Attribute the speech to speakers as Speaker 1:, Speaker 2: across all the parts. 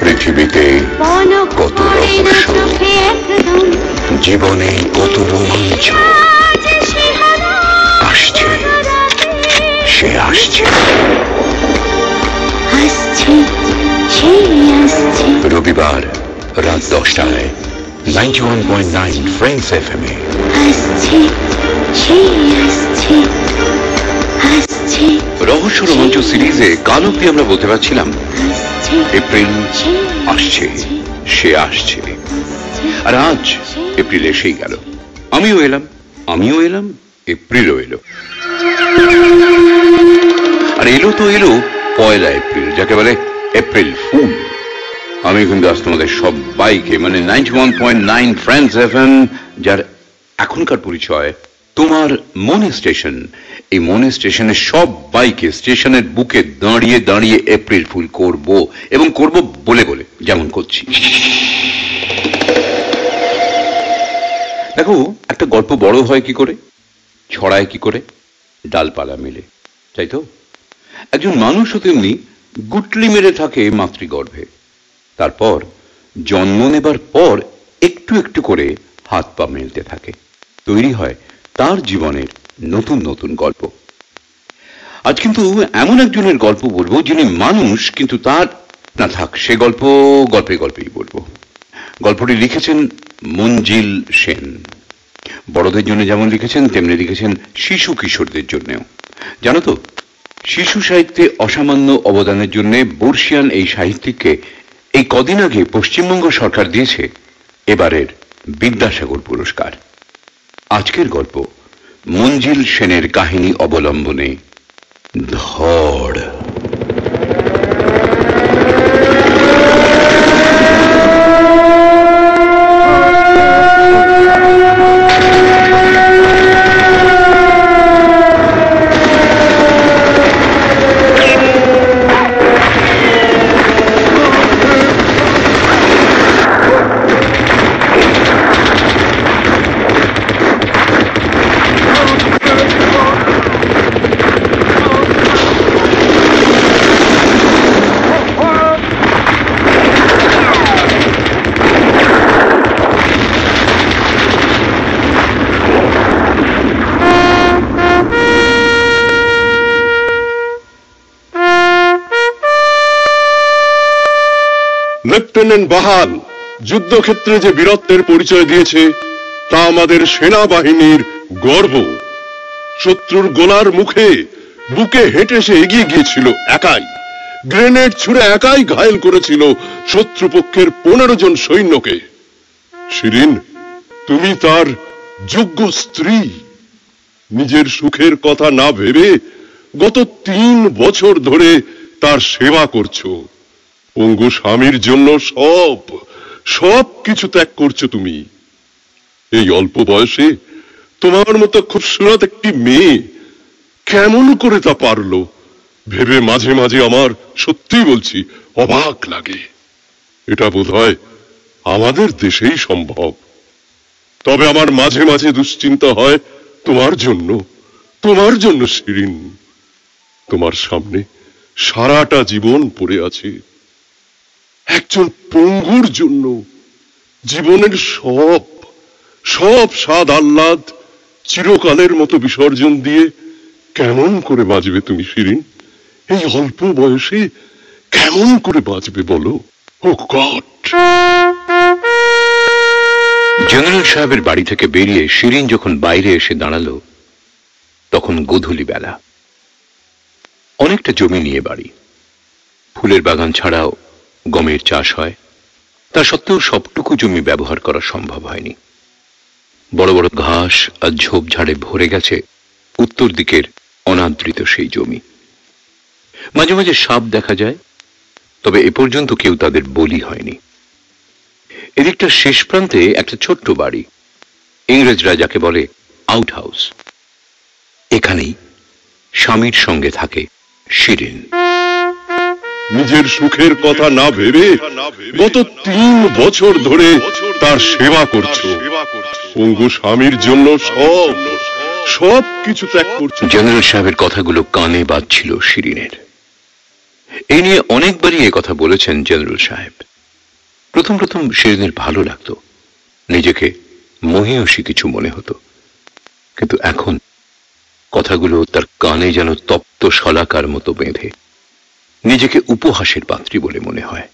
Speaker 1: পৃথিবীতে কত রহস্য। জীবনে কত রোমাঞ্চ। আসছে। সে আসছে।
Speaker 2: আসছে সে আসছে।
Speaker 1: রবিবার রাত দশটায় ninety one point nine Friends F M এ।
Speaker 2: আসছে সে আসছে আসছে।
Speaker 1: রহস্য রোমাঞ্চ সিরিজে কাল অব্দি আমরা বলতে পারছিলাম এপ্রিল আসছে সে আসছে। আর আজ এপ্রিল এসেই গেল। আমিও এলাম আমিও এলাম এপ্রিলও এলো। আর এলো তো এলো পয়লা এপ্রিল, যাকে বলে এপ্রিল ফুল। আমি কিন্তু আজ তোমাদের সবাইকে মানে ninety one point nine Friends F যার এখনকার পরিচয় তোমার মনে স্টেশন। এই মনে স্টেশনের সব বাইকে স্টেশনের বুকে দাঁড়িয়ে দাঁড়িয়ে এপ্রিল ফুল করব এবং করব বলে বলে, যেমন করছি। দেখো, একটা গল্প বড় হয় কি করে? ছড়ায় কি করে? ডালপালা মিলে, তাই তো? একজন মানুষও তেমনি গুটলি মেরে থাকে মাতৃগর্ভে। তারপর জন্ম নেবার পর একটু একটু করে হাত পা মেলতে থাকে। তৈরি হয় তার জীবনের নতুন নতুন গল্প। আজ কিন্তু এমন একজনের গল্প বলব যিনি মানুষ, কিন্তু তার না থাক, সে গল্প গল্পে গল্পেই বলব। গল্পটি লিখেছেন মঞ্জিল সেন। বড়দের জন্য যেমন লিখেছেন, তেমনি লিখেছেন শিশু কিশোরদের জন্যও। জানো তো শিশু সাহিত্যে অসামান্য অবদানের জন্য বর্ষিয়ান এই সাহিত্যিককে এই কদিন আগে পশ্চিমবঙ্গ সরকার দিয়েছে এবারের বিদ্যাসাগর পুরস্কার। আজকের গল্প, মঞ্জিল সেনের কাহিনী অবলম্বনে ধড়।
Speaker 3: লেফটেন্যান্ট বাহাল। যুদ্ধক্ষেত্রে যে বীরত্বের পরিচয় দিয়েছে, তা আমাদের সেনাবাহিনীর গর্ব। শত্রুর গোলার মুখে বুকে হেঁটে সে এগিয়ে গিয়েছিল একাই। গ্রেনেড ছুড়ে একাই ঘায়েল করেছিল শত্রুপক্ষের পনেরো জন সৈন্যকে। শিরিন, তুমি তার যোগ্য স্ত্রী। নিজের সুখের কথা না ভেবে গত তিন বছর ধরে তার সেবা করছ। পঙ্গু স্বামীর জন্য সব সব কিছু ত্যাগ করছ তুমি। এই অল্প বয়সে তোমার মতো খুব সুরত একটি মেয়ে কেমন করে তা পারল? ভেবে মাঝে মাঝে আমার সত্যি বলছি, অবাক লাগে। এটা বোধহয় আমাদের দেশেই সম্ভব। তবে আমার মাঝে মাঝে দুশ্চিন্তা হয় তোমার জন্য তোমার জন্য শিরিন। তোমার সামনে সারাটা জীবন পড়ে আছে। একজন পঙ্গুর জন্য জীবনের সব সব স্বাদ আহ্লাদ চিরকালের মতো বিসর্জন দিয়ে কেমন করে বাঁচবে তুমি, শিরিন? এই অল্প বয়সে কেমন করে বাঁচবে বলো? ও গড!
Speaker 1: জেনারেল সাহেবের বাড়ি থেকে বেরিয়ে শিরিন যখন বাইরে এসে দাঁড়াল, তখন গোধূলি বেলা। অনেকটা জমি নিয়ে বাড়ি। ফুলের বাগান ছাড়াও গমের চাষ হয়, তা সত্ত্বেও সবটুকু জমি ব্যবহার করা সম্ভব হয়নি। বড় বড় ঘাস আর ঝোপঝাড়ে ভরে গেছে উত্তর দিকের অনাদৃত সেই জমি। মাঝে মাঝে সাপ দেখা যায়, তবে এ পর্যন্ত কেউ তাদের বলি হয়নি। এদিকটা শেষ প্রান্তে একটা ছোট্ট বাড়ি, ইংরেজরা যাকে বলে আউট হাউস এখানেই স্বামীর সঙ্গে থাকে শিরিন।
Speaker 3: নিজের সুখের কথা না ভেবে গত তিন বছর ধরে তার সেবা করছ। পঙ্গু স্বামীর জন্য সব সব কিছু ত্যাগ করছ।
Speaker 1: জেনারেল সাহেবের কথাগুলো কানে বাজছিল শিরিনের। এই নিয়ে অনেকবারই এ কথা বলেছেন জেনারেল সাহেব। প্রথম প্রথম শিরিনের ভালো লাগতো। নিজেকে মহিয়সী কিছু মনে হতো। কিন্তু এখন কথাগুলো তার কানে যেন তপ্ত শলাকার মতো বেঁধে। নিজেকে উপহাসের পাত্রী বলে মনে হয়।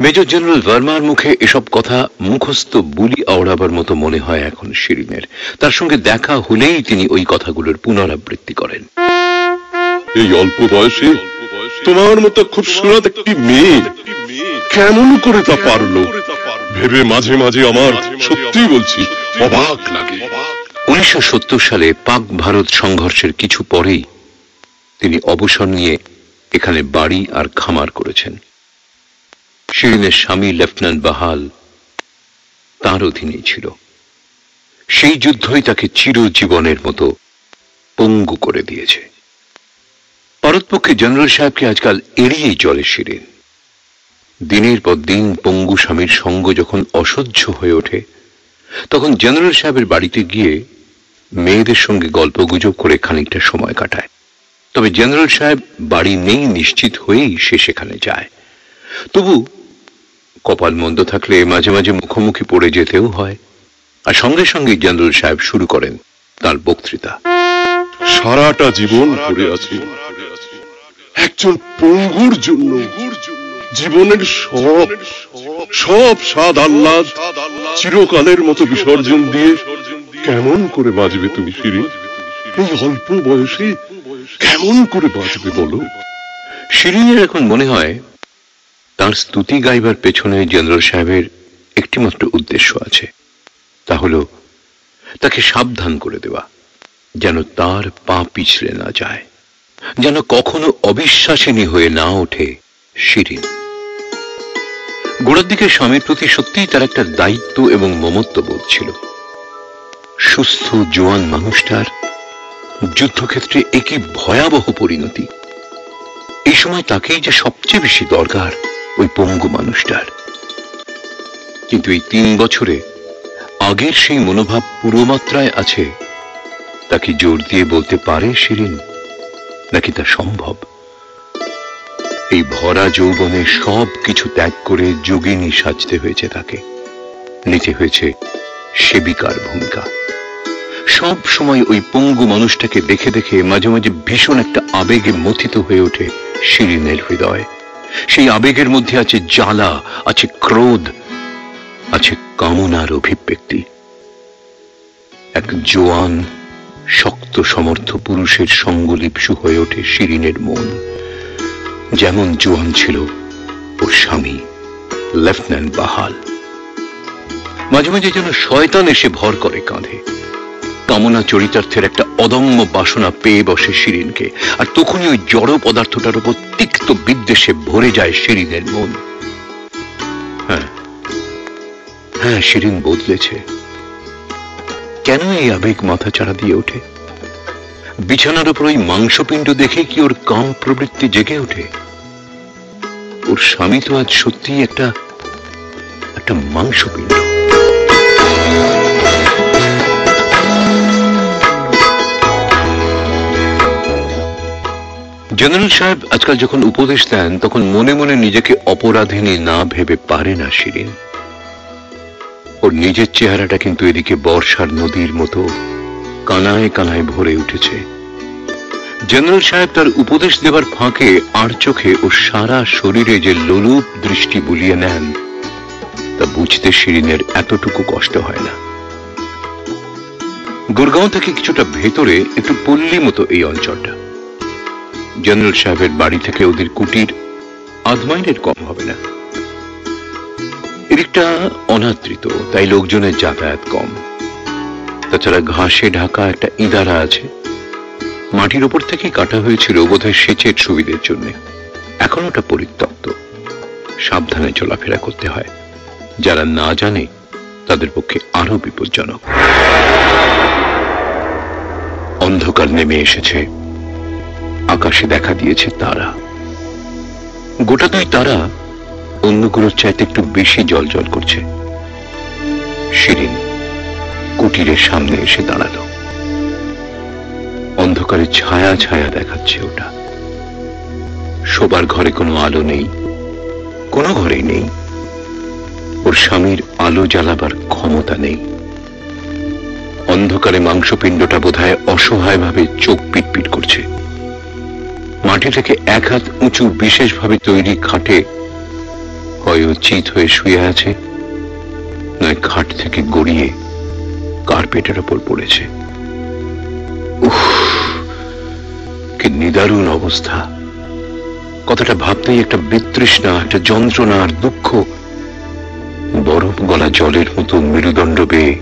Speaker 1: মেজর জেনারেল ভার্মার মুখে এসব কথা মুখস্থ বুলি আওড়াবার মতো মনে হয় এখন শিরিনের। তার সঙ্গে দেখা হলেই তিনি ওই কথাগুলোর পুনরাবৃত্তি করেন।
Speaker 3: এই অল্প বয়সে তোমার মতো খুব সুরত একটি মেয়ে কেমন করে তা পারল? ভেবে মাঝে মাঝে আমার সত্যি বলছি অবাক লাগে।
Speaker 1: উনিশশো সত্তর সালে পাক ভারত সংঘর্ষের কিছু পরেই তিনি অবসর নিয়ে এখানে বাড়ি আর খামার করেছেন। শিরিনের স্বামী লেফটেন্যান্ট বাহাল তার অধীনেই ছিল। সেই যুদ্ধই তাকে চিরজীবনের মতো পঙ্গু করে দিয়েছে। পারতপক্ষে জেনারেল সাহেবকে আজকাল এড়িয়েই চলে শিরিন। দিনের পর দিন পঙ্গু স্বামীর সঙ্গ যখন অসহ্য হয়ে ওঠে, তখন জেনারেল সাহেবের বাড়িতে গিয়ে মেয়েদের সঙ্গে গল্প গুজব করে খানিকটা সময় কাটায়। তবে জেনারেল সাহেব বাড়ি নেই নিশ্চিত হয়েই সে সেখানে যায়। তবু কপাল মন্দ থাকলে মাঝে মাঝে মুখোমুখি পড়ে যেতেও হয়। আর সঙ্গে সঙ্গে জেনারেল সাহেব শুরু করেন তার বক্তৃতা।
Speaker 3: সারাটা জীবন পড়ে আছি। একজন পঙ্গুর জন্য জীবনের সব সব স্বাদ আহ্লাদ চিরকালের মতো বিসর্জন দিয়ে কেমন করে বাঁচবে তুমি শিরি এই অল্প বয়সে কেমন করে বাঁচবে বলো?
Speaker 1: শিরিনের এখন মনে হয় তার স্তুতি গাইবার পেছনে জেনারেল সাহেবের একটিমাত্র উদ্দেশ্য আছে। তা হল তাকে সাবধান করে দেওয়া, যেন তার পা পিছলে না যায়, যেন কখনো অবিশ্বাসিনী হয়ে না ওঠে শিরিন। গোড়ার দিকে স্বামীর প্রতি সত্যিই তার একটা দায়িত্ব এবং মমত্ব বোধ ছিল। সুস্থ, জোয়ান মানুষটার যুদ্ধক্ষেত্রে একই ভয়াবহ পরিণতি। এই সময় তাকেই যে সবচেয়ে বেশি দরকার ওই পঙ্গু মানুষটার। কিন্তু এই তিন বছরে আগের সেই মনোভাব পুরো মাত্রায় আছে তাকে জোর দিয়ে বলতে পারে শিরিন, নাকি তা সম্ভব? এই ভরা যৌবনে সব কিছু ত্যাগ করে যোগিনী সাজতে হয়েছে তাকে। নিতে হয়েছে সেবিকার ভূমিকা। সব সময় ওই পঙ্গু মানুষটাকে দেখে দেখে মাঝে মাঝে ভীষণ একটা আবেগে মথিত হয়ে ওঠে শিরিনের হৃদয়। সেই আবেগের মধ্যে আছে জ্বালা, আছে ক্রোধ, আছে কামনার অভিব্যক্তি। এক জোয়ান, শক্ত সমর্থ পুরুষের সঙ্গলিপসু হয়ে ওঠে শিরিনের মন। যেমন জোয়ান ছিল ওর স্বামী, লেফটেন্যান্ট বাহাল। মাঝে মাঝে যেন শয়তান এসে ভর করে কাঁধে। কামনা চরিতার্থের একটা অদম্য বাসনা পেয়ে বসে শিরিনকে। আর তখনই ওই জড় পদার্থটার উপর তিক্ত বিদ্বেষে ভরে যায় শিরিনের মন। হ্যাঁ। হ্যাঁ শিরিন বদলেছে। কেন এই আবেগ মাথা চাড়া দিয়ে ওঠে? বিছানার উপর ওই মাংসপিণ্ড দেখে কি ওর কাম প্রবৃত্তি জেগে ওঠে? ওর স্বামী তো আজ সত্যিই একটা একটা মাংসপিণ্ড। জেনারেল সাহেব, আজকাল যখন উপদেশ দেন, তখন মনে মনে নিজেকে অপরাধিনী না ভেবে পারে না শিরিন। ওর নিজের চেহারাটা কিন্তু এদিকে বর্ষার নদীর মতো কানায় কানায় ভরে উঠেছে। জেনারেল সাহেব তার উপদেশ দেবার ফাঁকে আর চোখে ও সারা শরীরে যে লোলুপ দৃষ্টি বুলিয়ে নেন, তা বুঝতে শিরিনের এতটুকু কষ্ট হয় না। গুরগাঁও থেকে কিছুটা ভেতরে একটু পল্লী মতো এই অঞ্চলটা। জেনারেল সাহেবের বাড়ি থেকে ওদের কুটির আধ মাইলের কম হবে না। এদিকটা অনাদৃত, তাই লোকজনের যাতায়াত কম। তাছাড়া ঘাসে ঢাকা একটা ইদারা আছে। মাটির ওপর থেকে কাটা হয়েছিল বোধহয় সেচের সুবিধের জন্য। এখন ওটা পরিত্যক্ত। সাবধানে চলাফেরা করতে হয়। যারা না জানে, তাদের পক্ষে আরও বিপজ্জনক। অন্ধকার নেমে এসেছে। আকাশে দেখা দিয়েছে তারা। গোটা দুই তারা অন্যগুলোর চাইতে একটু বেশি জল জল করছে। শিরিন কুটিরের সামনে এসে দাঁড়াল। অন্ধকারে ছায়া ছায়া দেখাচ্ছে ওটা। শোবার ঘরে কোনো আলো নেই, কোনো ঘরেই নেই। ওর স্বামীর আলো জ্বালাবার ক্ষমতা নেই। অন্ধকারে মাংসপিণ্ডটা বোধহয় অসহায়ভাবে চোখ পিটপিট করছে। মাটি থেকে এক হাত উঁচু বিশেষভাবে তৈরি খাটে হয় চিত হয়ে শুয়ে আছে, নয় খাট থেকে গড়িয়ে কার্পেটের ওপর পড়েছে। কি নিদারুণ অবস্থা। কথাটা ভাবতেই একটা বিতৃষ্ণা, একটা যন্ত্রণা আর দুঃখ। বরফ গলা জলের মতো মেরুদণ্ড বেয়ে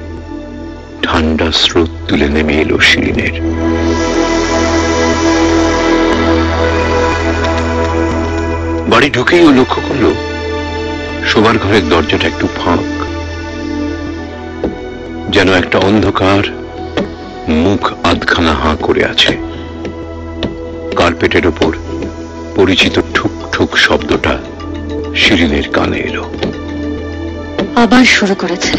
Speaker 1: ঠান্ডা স্রোত তুলে নেমে এলো শিরিনের বাড়ি ঢুকেই ও লক্ষ্য করল শোবার ঘরের দরজাটা একটু ফাঁক। যেন একটা অন্ধকার মুখ আধখানা হাঁ করে আছে। কার্পেটের ওপর পরিচিত ঠুক ঠুক শব্দটা শিরিনের কানে এলো।
Speaker 2: আবার শুরু করেছে।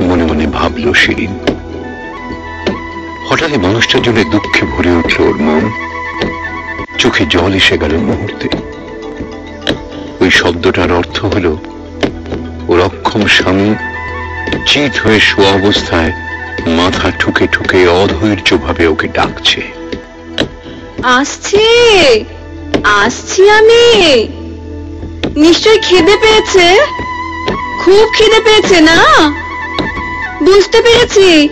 Speaker 1: মনে মনে ভাবলো শিরিন। হঠাৎ এই মানুষটার জন্য দুঃখে ভরে উঠল ওর মন। চোখে জল এসে গেল মুহূর্তে। ওই শব্দটার অর্থ হলো, ওর অক্ষম স্বামী চিত হয়ে শোয়া অবস্থায় মাথা ঠুকে ঠুকে অধৈর্য ভাবে ওকে ডাকছে।
Speaker 4: আসছি আসছি আমি। নিশ্চয় খিদে পেয়েছে? খুব খিদে পেয়েছে না? বুঝতে পেরেছি।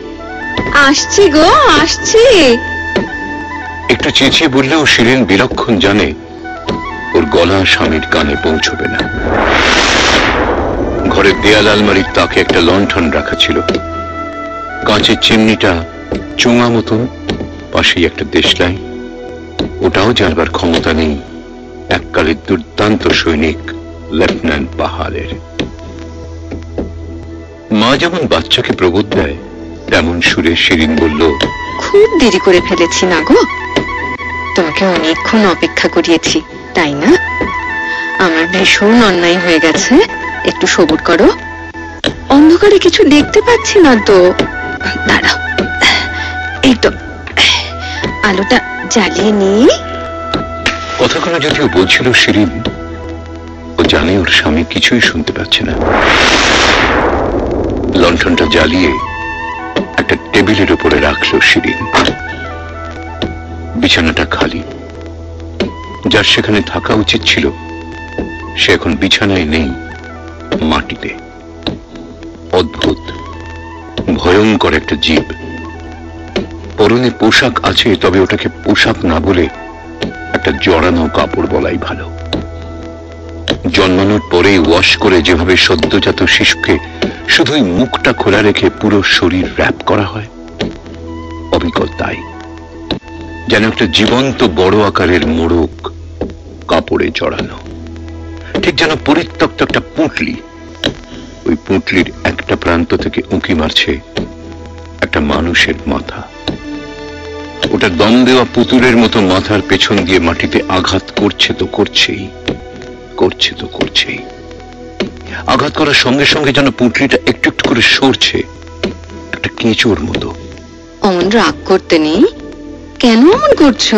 Speaker 4: আসছি গো, আসছি।
Speaker 1: একটু চেঁচিয়ে বললেও শিরিন বিলক্ষণ জানে, ওর গলা স্বামীর কানে পৌঁছবে না। ঘরের দেয়াল আলমারির তাকে একটা লণ্ঠন রাখা ছিল। কাঁচের চিমনিটা চোঙা মতন, পাশেই একটা দেশলাই। ওটাও জানবার ক্ষমতা নেই এককালের দুর্দান্ত সৈনিক লেফটেন্যান্ট পাহাড়ের মা যেমন বাচ্চাকে প্রবোধ দেয়, তেমন সুরে শিরিন বলল,
Speaker 4: খুব দেরি করে ফেলেছি না গো। তোমাকে অনেকক্ষণ অপেক্ষা করিয়েছি, তাই না? আমার ভীষণ অন্যায় হয়ে গেছে। একটু সবুর করো। অন্ধকারে কিছু দেখতে পাচ্ছি না তো। দাঁড়াও। এই তো। আলোটা জ্বালিয়ে নিই।
Speaker 1: কথাগুলো যদিও বলছিল শিরিন, ও জানে ওর স্বামী কিছুই শুনতে পাচ্ছে না। লণ্ঠনটা জ্বালিয়ে একটা টেবিলের উপরে রাখল শিরিন। বিছানাটা খালি। যার সেখানে থাকা উচিত ছিল, সে এখন বিছানায় নেই মাটিতে। অদ্ভুত, ভয়ঙ্কর একটা জীব। পরনে পোশাক আছে, তবে ওটাকে পোশাক না বলে একটা জড়ানো কাপড় বলাই ভালো। জন্মানোর পরেই ওয়াশ করে যেভাবে সদ্যজাত শিশুকে শুধুই মুখটা খোলা রেখে পুরো শরীর র্যাপ করা হয়, অবিকল তাই। যেন একটা জীবন্ত বড় আকারের মোড়ক কাপড়ে জড়ানো ঠিক যেন পরিত্যক্ত একটা পুঁটলি। ওই পুঁটলির একটা প্রান্ত থেকে উঁকি মারছে একটা মানুষের মাথা। ওটা দম দেওয়া পুতুলের মতো মাথার পেছন দিয়ে মাটিতে আঘাত করছে তো করছেই, করছে তো করছেই। আঘাত করার সঙ্গে সঙ্গে যেন পুটলিটা একটু একটু করে সরছে, একটা কেঁচোর মতো।
Speaker 4: অমন রাগ করতে নেই? কেন অমন করছ?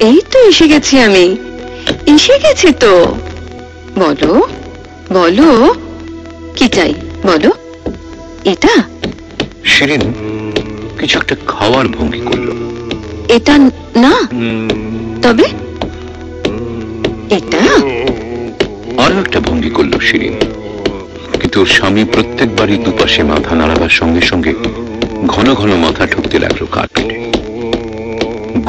Speaker 4: এই তো এসে গেছি আমি। এসে গেছি তো। বলো বলো। কি চাই বলো। এটা?
Speaker 1: শিরিন কিছু একটা খাওয়ার ভঙ্গি করল।
Speaker 4: এটা না? তবে? এটা?
Speaker 1: আরও একটা ভঙ্গি করল শিরিন। কিন্তু ওর স্বামী প্রত্যেকবারই দুপাশে মাথা নাড়াবার সঙ্গে সঙ্গে ঘন ঘন মাথা ঠুকতে লাগল কার্পেটে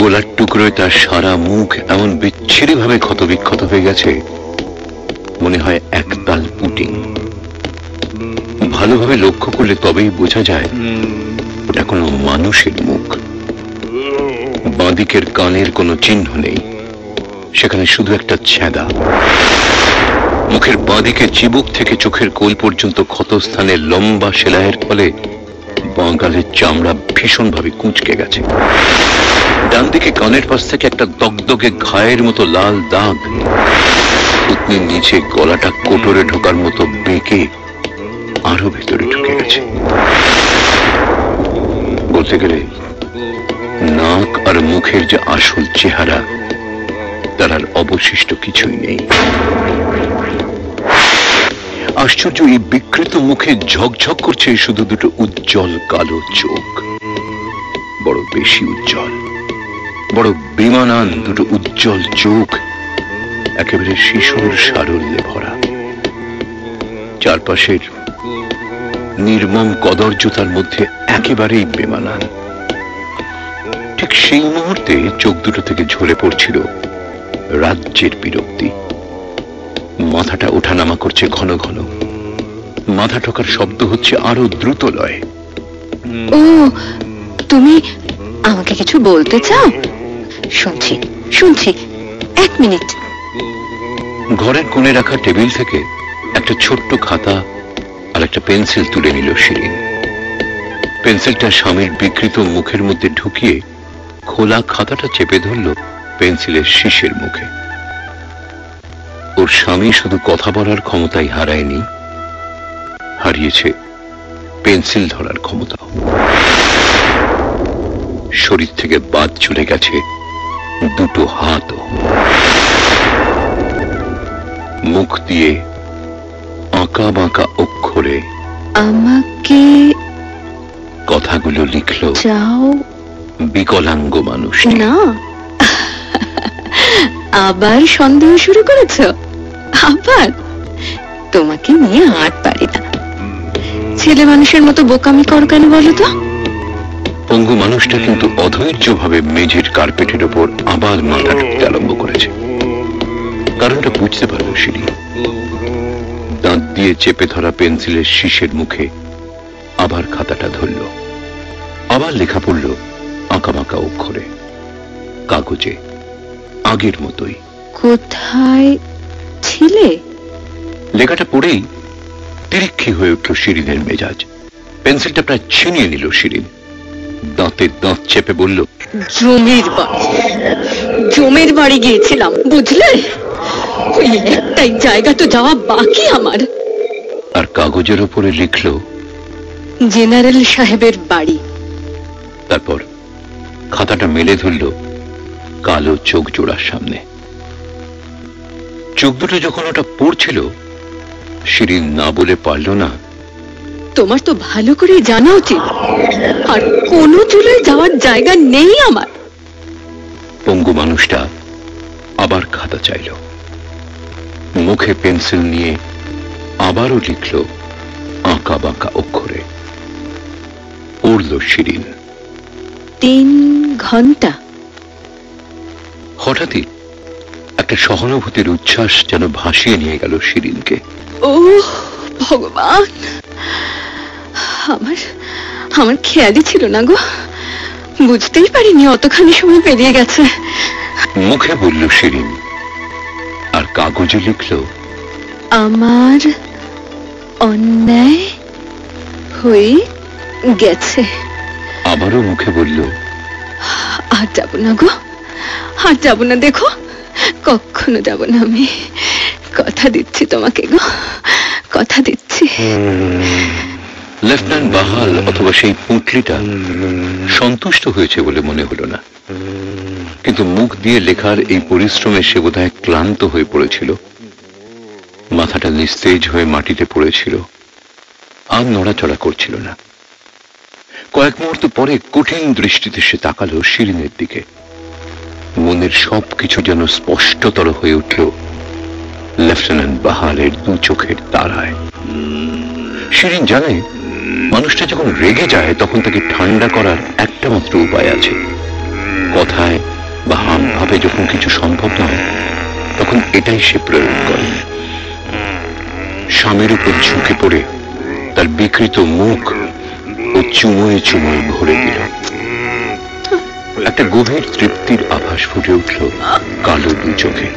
Speaker 1: গোলার টুকরোয় তার সারা মুখ এমন বিচ্ছিরি ভাবে ক্ষতবিক্ষত হয়ে গেছে, মনে হয় একতাল পুটিং। ভালোভাবে লক্ষ্য করলে তবেই বোঝা যায়, ওটা কোনো মানুষের মুখ। বাঁদিকের কানের কোনো চিহ্ন নেই, সেখানে শুধু একটা ছেদা। মুখের বাঁদিকে চিবুক থেকে চোখের কোল পর্যন্ত ক্ষতস্থানে লম্বা সেলাইয়ের ফলে বাঁকালের চামড়া ভীষণভাবে কুঁচকে গেছে। ডান দিকে কানের পাশ থেকে একটা দগদগে ঘায়ের মতো লাল দাগ পুতনির নিচে গলাটা কোটরে ঢোকার মতো বেঁকে আরও ভেতরে ঢুকে গেছে। বলতে গেলে, নাক আর মুখের যে আসল চেহারা, তার আর অবশিষ্ট কিছুই নেই। আশ্চর্য এই বিকৃত মুখে ঝকঝক করছে শুধু দুটো উজ্জ্বল কালো চোখ। বড় বেশি উজ্জ্বল। বড় বিমানান দুটো উজ্জ্বল চোখ, একেবারে শিশুর সারল্যে ভরা। চারপাশের নির্মম কদর্যতার মধ্যে একেবারেই বেমানান। ঠিক সেই মুহূর্তে চোখ দুটো থেকে ঝরে পড়ছিল রাজ্যের বিরক্তি। মাথাটা ওঠানামা করছে ঘন ঘন। মাথা ঠোকার শব্দ হচ্ছে আরও দ্রুত লয়
Speaker 2: ও তুমি আমাকে কিছু বলতে চাও? শুনছি শুনছি। এক মিনিট।
Speaker 1: ঘরের কোণে রাখা টেবিল থেকে একটা ছোট্ট খাতা আর একটা পেন্সিল তুলে নিল শিরিন। পেন্সিলটা স্বামীর বিকৃত মুখের মধ্যে ঢুকিয়ে খোলা খাতাটা চেপে ধরল পেন্সিলের শীষের মুখে। ওর স্বামী শুধু কথা বলার ক্ষমতাই হারায়নি হারিয়েছে পেন্সিল ধরার ক্ষমতাও। শরীর থেকে বাদ চলে গেছে দুটো হাতও। মুখ দিয়ে আঁকা বাঁকা অক্ষরে
Speaker 2: আমাকে
Speaker 1: কথাগুলো লিখল
Speaker 2: চাও?
Speaker 1: বিকলাঙ্গ মানুষ
Speaker 2: না। আবার সন্দেহ শুরু করেছ? আবার? তোমাকে নিয়ে আট পারি না। ছেলে মানুষের মতো বোকামি কর কেন বলো তো?
Speaker 1: পঙ্গু মানুষটা কিন্তু অধৈর্যভাবে মেঝের কার্পেটের ওপর আবার মাথা ঠুকতে আরম্ভ করেছে। কারণটা বুঝতে পারল সিঁড়ি দাঁত দিয়ে চেপে ধরা পেন্সিলের শীষের মুখে আবার খাতাটা ধরল। আবার লেখা পড়ল আঁকাবাঁকা অক্ষরে। কাগজে আগের মতোই।
Speaker 2: কোথায় ছিলে?
Speaker 1: লেখাটা পড়েই তিরিক্ষি হয়ে উঠল শিরিনের মেজাজ। পেন্সিলটা প্রায় ছিনিয়ে নিল শিরিন। দাঁতে দাঁত চেপে বলল
Speaker 2: জমির বাড়ি। জমির বাড়ি গিয়েছিলাম বুঝলে? ওই একটাই জায়গা তো যাওয়া বাকি আমার।
Speaker 1: আর কাগজের উপরে লিখল
Speaker 2: জেনারেল সাহেবের বাড়ি।
Speaker 1: তারপর খাতাটা মেলে ধরল কালো চোখ জোড়ার সামনে। চোখ দুটো যখন ওটা পড়ছিল শিরিন না বলে পারল না।
Speaker 2: তোমার তো ভালো করে জানা উচিত। আর কোনো চুলোয় যাওয়ার জায়গা নেই আমার।
Speaker 1: পঙ্গু মানুষটা আবার খাতা চাইল। মুখে পেন্সিল নিয়ে আবারও লিখল আঁকা বাঁকা অক্ষরে। পড়ল শিরিন।
Speaker 2: তিন ঘণ্টা।
Speaker 1: হঠাৎই একটা সহানুভূতির উচ্ছ্বাস যেন ভাসিয়ে নিয়ে গেল শিরিনকে।
Speaker 2: ও ভগবান! আমার আমার খেয়ালই ছিল না গো। বুঝতেই পারিনি অতখানি সময় পেরিয়ে গেছে।
Speaker 1: মুখে বলল শিরিন আর কাগজে লিখল
Speaker 2: আমার অন্যায় হয়ে গেছে।
Speaker 1: আবারও মুখে বলল
Speaker 2: আর যাব না গো আর যাব না দেখো। কখনো যাব না আমি কথা দিচ্ছি তোমাকে গো। কথা দিচ্ছি।
Speaker 1: লেফটেন্যান্ট বাহাল অথবা সেই পুঁটলিটা সন্তুষ্ট হয়েছে বলে মনে হলো না। কিন্তু মুখ দিয়ে লেখার এই পরিশ্রমে সে বোধহয় ক্লান্ত হয়ে পড়েছিল। মাথাটা নিস্তেজ হয়ে মাটিতে পড়েছিল। আর নড়াচড়া করছিল না। কয়েক মুহূর্ত পরে কঠিন দৃষ্টিতে সে তাকালো শিরিনের দিকে। মনের সব কিছু যেন স্পষ্টতর হয়ে উঠল। লেফটেন্যান্ট বাহালের দু চোখের তারায়। শিরিন জানে, মানুষটা যখন রেগে যায়, তখন তাকে ঠান্ডা করার একটা মাত্র উপায় আছে। কথায় বা হাম ভাবে যখন কিছু সম্ভব নয়, তখন এটাই সে প্রয়োগ করে। স্বামীর উপর ঝুঁকে পড়ে, তার বিকৃত মুখ ও চুমোয় চুমোয় ভরে দিল। একটা গভীর তৃপ্তির আভাস ফুটে উঠল কালো দু চোখে।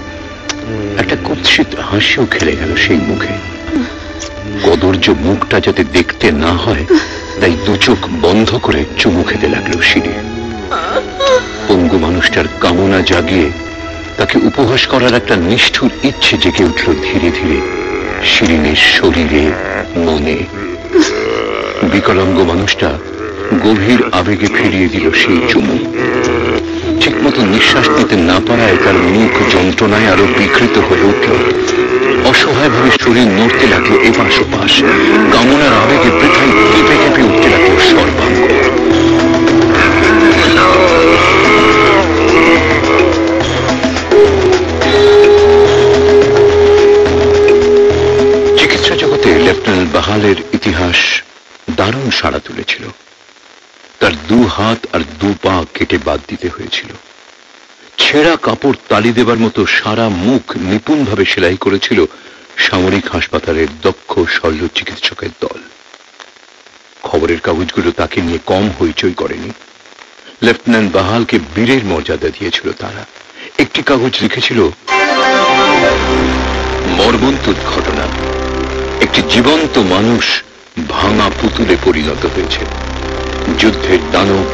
Speaker 1: একটা কুৎসিত হাসিও খেলে গেল সেই মুখে। কদর্য মুখটা যাতে দেখতে না হয় তাই দু চোখ বন্ধ করে চুমু খেতে লাগল সিঁড়ি পঙ্গু মানুষটার কামনা জাগিয়ে তাকে উপহাস করার একটা নিষ্ঠুর ইচ্ছে জেগে উঠল ধীরে ধীরে শিরিনের শরীরে মনে। বিকলাঙ্গ মানুষটা গভীর আবেগে ফিরিয়ে দিল সেই চুমু। ঠিক মতো নিঃশ্বাস নিতে না পারায় তার মুখ যন্ত্রণায় আরও বিকৃত হয়ে উঠল। অসহায়ভাবে শরীর নড়তে লাগল এপাশ ওপাশ। কামনার আবেগে বৃথায় কেঁপে কেঁপে উঠতে লাগল সর্বাঙ্গ। চিকিৎসা জগতে লেফটেন্যান্ট বাহালের ইতিহাস দারুণ সাড়া তুলেছিল। তার দু হাত আর দু পা কেটে বাদ দিতে হয়েছিল। ছেঁড়া কাপড় তালি দেবার মতো সারা মুখ নিপুণভাবে সেলাই করেছিল সামরিক হাসপাতালের দক্ষ শল্য চিকিৎসকের দল। খবরের কাগজগুলো তাকে নিয়ে কম হইচই করেনি। লেফটেন্যান্ট বাহালকে বীরের মর্যাদা দিয়েছিল তারা। একটি কাগজ লিখেছিল, মর্মন্তুদ ঘটনা। একটি জীবন্ত মানুষ ভাঙা পুতুলে পরিণত হয়েছে। যুদ্ধের দানব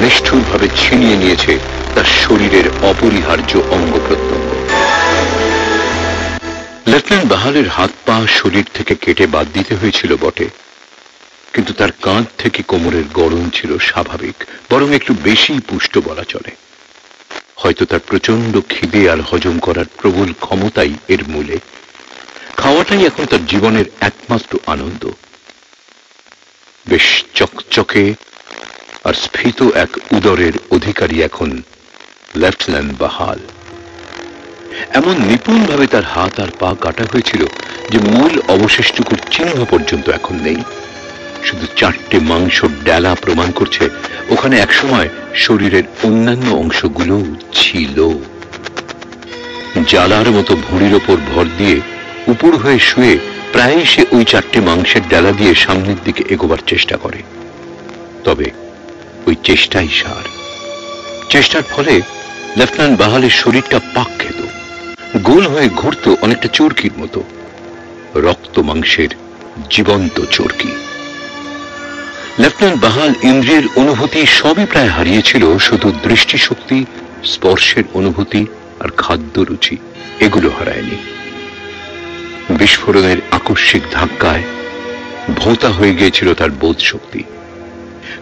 Speaker 1: নিষ্ঠুরভাবে ছিনিয়ে নিয়েছে তার শরীরের অপরিহার্য অঙ্গ প্রত্যঙ্গ। লেফটেন্যান্ট বাহালের হাত পা শরীর থেকে কেটে বাদ দিতে হয়েছিল বটে, কিন্তু তার কাঁধ থেকে কোমরের গরম ছিল স্বাভাবিক, বরং একটু বেশি পুষ্ট বলা চলে। হয়তো তার প্রচণ্ড খিদে আর হজম করার প্রবল ক্ষমতাই এর মূলে। খাওয়াটাই এখন তার জীবনের একমাত্র আনন্দ। বেশ চকচকে আর স্ফীত এক উদরের অধিকারী এখন লেফটেন্যান্ট বাহাল। এমন নিপুণভাবে তার হাত আর পা কাটা হয়েছিল যে মূল অবশেষটুকুর চিহ্ন পর্যন্ত এখন নেই। শুধু চারটে মাংস ডেলা প্রমাণ করছে, ওখানে একসময় শরীরের অন্যান্য অংশগুলো ছিল। জ্বালার মতো ভুঁড়ির ওপর ভর দিয়ে উপর হয়ে শুয়ে প্রায় সে ওই চারটে মাংসের ডেলা দিয়ে সামনের দিকে এগোবার চেষ্টা করে। তবে ওই চেষ্টাই সার। চেষ্টার ফলে লেফটেন্যান্ট বাহালের শরীরটা পাক খেত। গোল হয়ে ঘুরত অনেকটা চরকির মতো। রক্ত মাংসের জীবন্ত চরকি। লেফটেন্যান্ট বাহাল ইন্দ্রিয়ের অনুভূতি সবই প্রায় হারিয়েছিল, শুধু দৃষ্টিশক্তি, স্পর্শের অনুভূতি আর খাদ্য রুচি এগুলো হারায়নি। বিস্ফোরণের আকস্মিক ধাক্কায় ভোতা হয়ে গিয়েছিল তার বোধ শক্তি।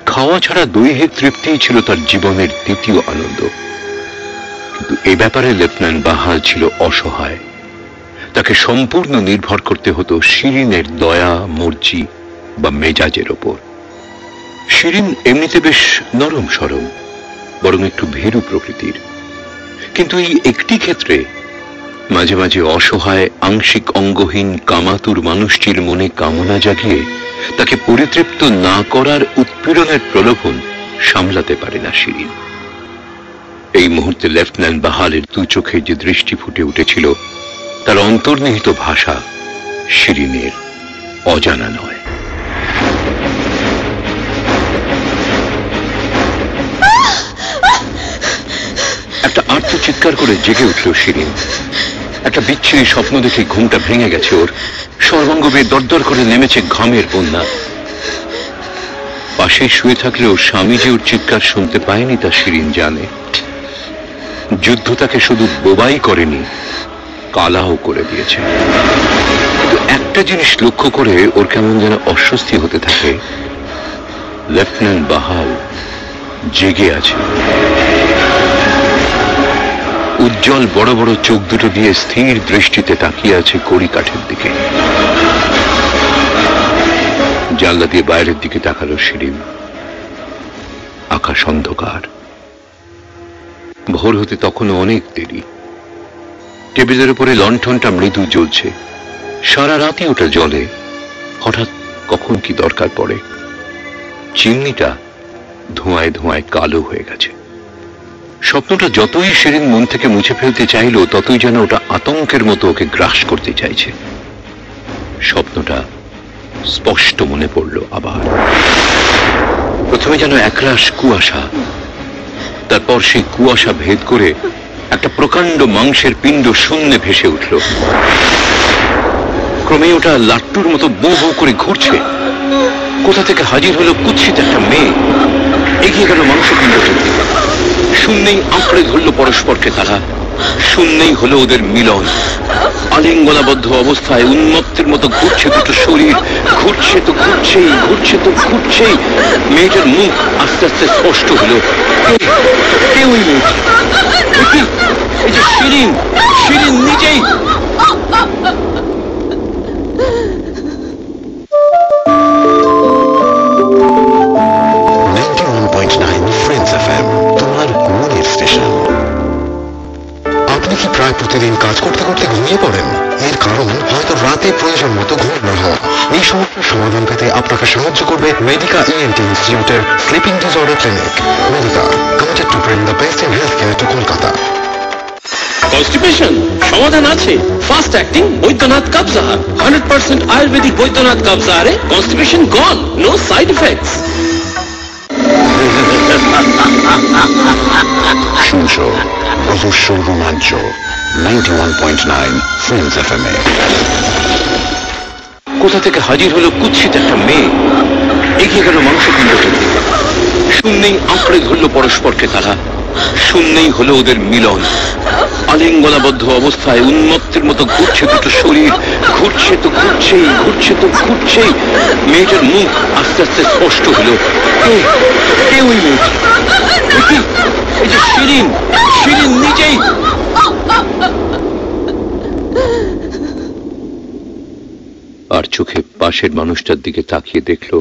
Speaker 1: খাওয়া ছাড়া দৈহিক তৃপ্তিই ছিল তার জীবনের দ্বিতীয় আনন্দ। কিন্তু এ ব্যাপারে লেফটেন্যান্ট বাহাল ছিল অসহায়। তাকে সম্পূর্ণ নির্ভর করতে হতো শিরিনের দয়া, মর্জি বা মেজাজের ওপর। শিরিন এমনিতে বেশ নরম সরম বরং একটু ভেরু প্রকৃতির। কিন্তু এই একটি ক্ষেত্রে মাঝে মাঝে অসহায়, আংশিক অঙ্গহীন, কামাতুর মানুষটির মনে কামনা জাগিয়ে তাকে পরিতৃপ্ত না করার উৎপীড়নের প্রলোভন সামলাতে পারে না শিরিন এই মুহূর্তে লেফটেন্যান্ট বাহালের দু চোখে যে দৃষ্টি ফুটে উঠেছিল, তার অন্তর্নিহিত ভাষা শিরিনের অজানা নয়। একটা আর্থ চিৎকার করে জেগে উঠল শিরিন। একটা বিচ্ছিরি স্বপ্ন দেখে ঘুমটা ভেঙে গেছে ওর। সর্বাঙ্গ বেয়ে দরদর করে নেমেছে ঘামের বন্যা। পাশে শুয়ে থাকলেও স্বামী যে ওর চিৎকার শুনতে পায়নি তা শিরিন জানে। যুদ্ধ তাকে শুধু বোবাই করেনি কালাও করে দিয়েছে। একটা জিনিস লক্ষ্য করে ওর কেমন যেন অস্বস্তি হতে থাকে। লেফটেন্যান্ট বাহাল জেগে আছে। উজ্জ্বল বড় বড় চোখ দুটো দিয়ে স্থির দৃষ্টিতে তাকিয়ে আছে কড়ি কাঠের দিকে। জানলা দিয়ে বাইরের দিকে তাকালো শিরিন। আকাশ অন্ধকার। ভোর হতে তখনও অনেক দেরি। টেবিলের উপরে লণ্ঠনটা মৃদু জ্বলছে। সারা রাতই ওটা জলে হঠাৎ কখন কি দরকার পড়ে। চিমনিটা ধোঁয়ায় ধোঁয়ায় কালো হয়ে গেছে। স্বপ্নটা যতই সেদিন মন থেকে মুছে ফেলতে চাইল, ততই যেন ওটা আতঙ্কের মতো ওকে গ্রাস করতে চাইছে। স্বপ্নটা স্পষ্ট মনে পড়ল আবার। প্রথমে যেন একরাশ কুয়াশা, তারপর সেই কুয়াশা ভেদ করে একটা প্রকাণ্ড মাংসের পিণ্ড শূন্যে ভেসে উঠল। ক্রমে ওটা লাট্টুর মতো বো বো করে ঘুরছে। কোথা থেকে হাজির হলো কুৎসিত একটা মেয়ে। এগিয়ে গেল মাংসখণ্ডটার দিকে। শূন্যেই আঁকড়ে ধরল পরস্পরকে তারা। শূন্যেই হলো ওদের মিলন। আলিঙ্গনাবদ্ধ অবস্থায় উন্মত্তের মতো ঘুরছে দুটো শরীর। ঘুরছে তো ঘুরছেই, ঘুরছে তো ঘুরছেই। মেয়েটার মুখ আস্তে আস্তে স্পষ্ট হলো। কে? কে মেয়েটি? এই যে শিরিন। শিরিন নিজেই।
Speaker 5: প্রতিদিন কাজ করতে করতে ঘুমিয়ে পড়েন। এর কারণ হয়তো রাতে প্রয়োজন মতো ঘুম না হওয়া এই সমস্যার সমাধান পেতে আপনাকে সাহায্য করবে মেডিকা ইএনটি ইনস্টিটিউটের sleeping disorder clinic Medica committed to bring the best in health care to Kolkata
Speaker 6: constipation সমাধান আছে। Fast acting Baidyanath Kabzhar hundred percent ayurvedic Baidyanath কাবজাহারে constipation gone no side effects
Speaker 5: শুনছো অজস্র রোমাঞ্চ নাইনটি ওয়ান পয়েন্ট নাইন
Speaker 1: কোথা থেকে হাজির হলো কুৎসিত একটা মেয়ে? এগিয়ে গেল মাংসখণ্ডটার দিকে শূন্যেই আঁকড়ে ধরল পরস্পরকে তারা। শূন্যেই হলো ওদের মিলন। আলিঙ্গনাবদ্ধ অবস্থায় উন্মত্তের মতো ঘুরছে দুটো শরীর। ঘুরছে তো ঘুরছেই, ঘুরছে তো ঘুরছেই। মেয়েটার মুখ আস্তে আস্তে স্পষ্ট হলো। কে? কে ওই মেয়েটি? এই যে শিরিন। শিরিন নিজেই। আর চোখে পাশের মানুষটার দিকে তাকিয়ে দেখল,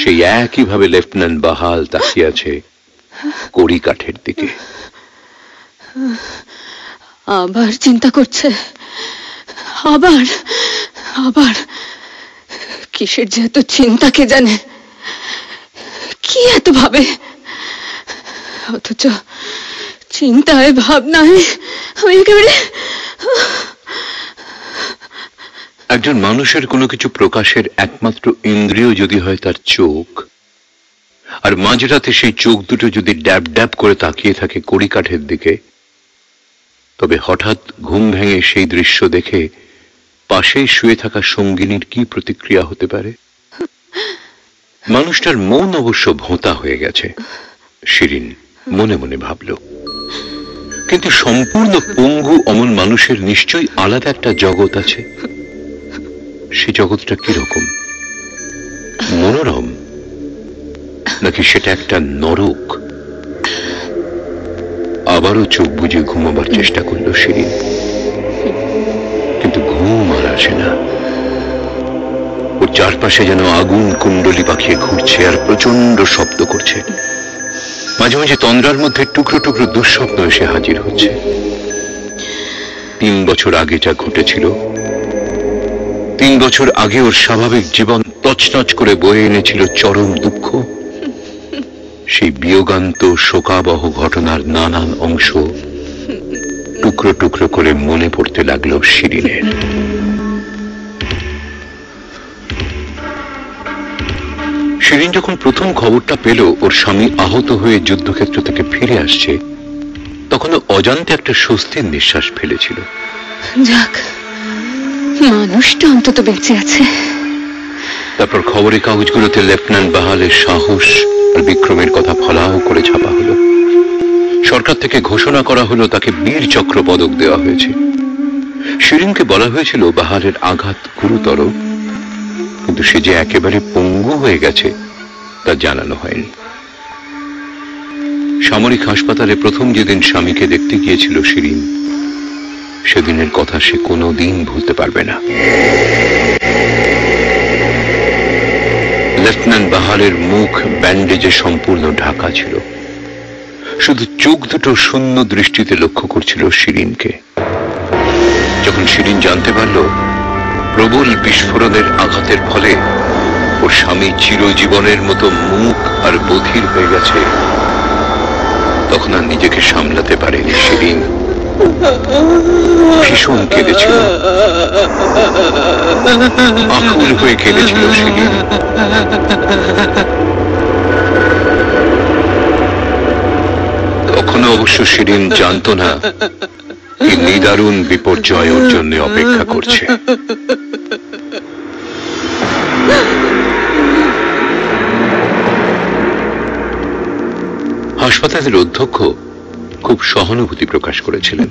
Speaker 1: সেই একইভাবে লেফটেন্যান্ট বাহাল তাকিয়ে আছে কড়ি কাঠের দিকে।
Speaker 2: আবার চিন্তা করছে, আবার আবার। কিসের যে এত চিন্তা কে জানে? কি এত ভাবে? অথচ চিন্তায়, ভাবনায়, আমি একেবারে
Speaker 1: একজন মানুষের কোনো কিছু প্রকাশের একমাত্র ইন্দ্রিয় যদি হয় তার চোখ, আর মাঝরাতে সেই চোখ দুটো যদি ড্যাব ড্যাব করে তাকিয়ে থাকে কড়ি কাঠের দিকে, তবে হঠাৎ ঘুম ভেঙে সেই দৃশ্য দেখে পাশেই শুয়ে থাকা সঙ্গিনীর কি প্রতিক্রিয়া হতে পারে? মানুষটার মন অবশ্য ভোঁতা হয়ে গেছে। শিরিন মনে মনে ভাবল। কিন্তু সম্পূর্ণ পঙ্গু অমন মানুষের নিশ্চয়ই আলাদা একটা জগৎ আছে। সে জগৎটা কীরকম? মনোরম? নাকি সেটা একটা নরক? আবারও চোখ বুঝে ঘুমাবার চেষ্টা করল শিরিন। কিন্তু ঘুম আর আসে না। ওর চারপাশে যেন আগুন কুণ্ডলি পাখিয়ে ঘুরছে আর প্রচণ্ড শব্দ করছে। মাঝে মাঝে তন্দ্রার মধ্যে টুকরো টুকরো দুঃস্বপ্ন এসে হাজির হচ্ছে। তিন বছর আগে যা ঘটেছিল, তিন বছর আগে ওর স্বাভাবিক জীবন তছনছ করে বয়ে এনেছিল চরম দুঃখ। সেই বিয়োগান্ত শোকাবহ ঘটনার নানান অংশ টুকরো টুকরো করে মনে পড়তে লাগল শিরিনের। শিরিন যখন প্রথম খবরটা পেল ওর স্বামী আহত হয়ে যুদ্ধক্ষেত্র থেকে ফিরে আসছে তখন অজান্তে একটা স্বস্তির নিঃশ্বাস ফেলেছিল।
Speaker 2: যাক মানুষটা অন্তত বেঁচে আছে।
Speaker 1: তারপর খবরের কাগজগুলোতে লেফটেন্যান্ট বাহালের সাহস আর বিক্রমের কথা ফলাও করে ছাপা হলো। সরকার থেকে ঘোষণা করা হলো তাকে বীর চক্র পদক দেওয়া হয়েছে। শিরিনকে বলা হয়েছিল বাহালের আঘাত গুরুতর। কিন্তু সে যে একেবারে পঙ্গু হয়ে গেছে, তা জানানো হয়নি। সামরিক হাসপাতালে প্রথম যেদিন স্বামীকে দেখতে গিয়েছিল শিরিন, সেদিনের কথা সে কোনো দিন ভুলতে পারবে না। লেফটেন্যান্ট বাহারের মুখ ব্যান্ডেজে সম্পূর্ণ ঢাকা ছিল। শুধু চোখ দুটো শূন্য দৃষ্টিতে লক্ষ্য করছিল শিরিনকে। যখন শিরিন জানতে পারল প্রবল বিস্ফোরণের আঘাতের ফলে ওর স্বামী চিরজীবনের মতো মুখ আর বধির হয়ে গেছে। তখন আর নিজেকে সামলাতে পারেনি শিরিন ভীষণ কেঁদেছিল। আকুল হয়ে কেঁদেছিল শিরিন তখনও অবশ্য শিরিন জানত না কি নিদারুণ বিপর্যয় ওর জন্য অপেক্ষা করছে হাসপাতালের অধ্যক্ষ খুব সহানুভূতি প্রকাশ করেছিলেন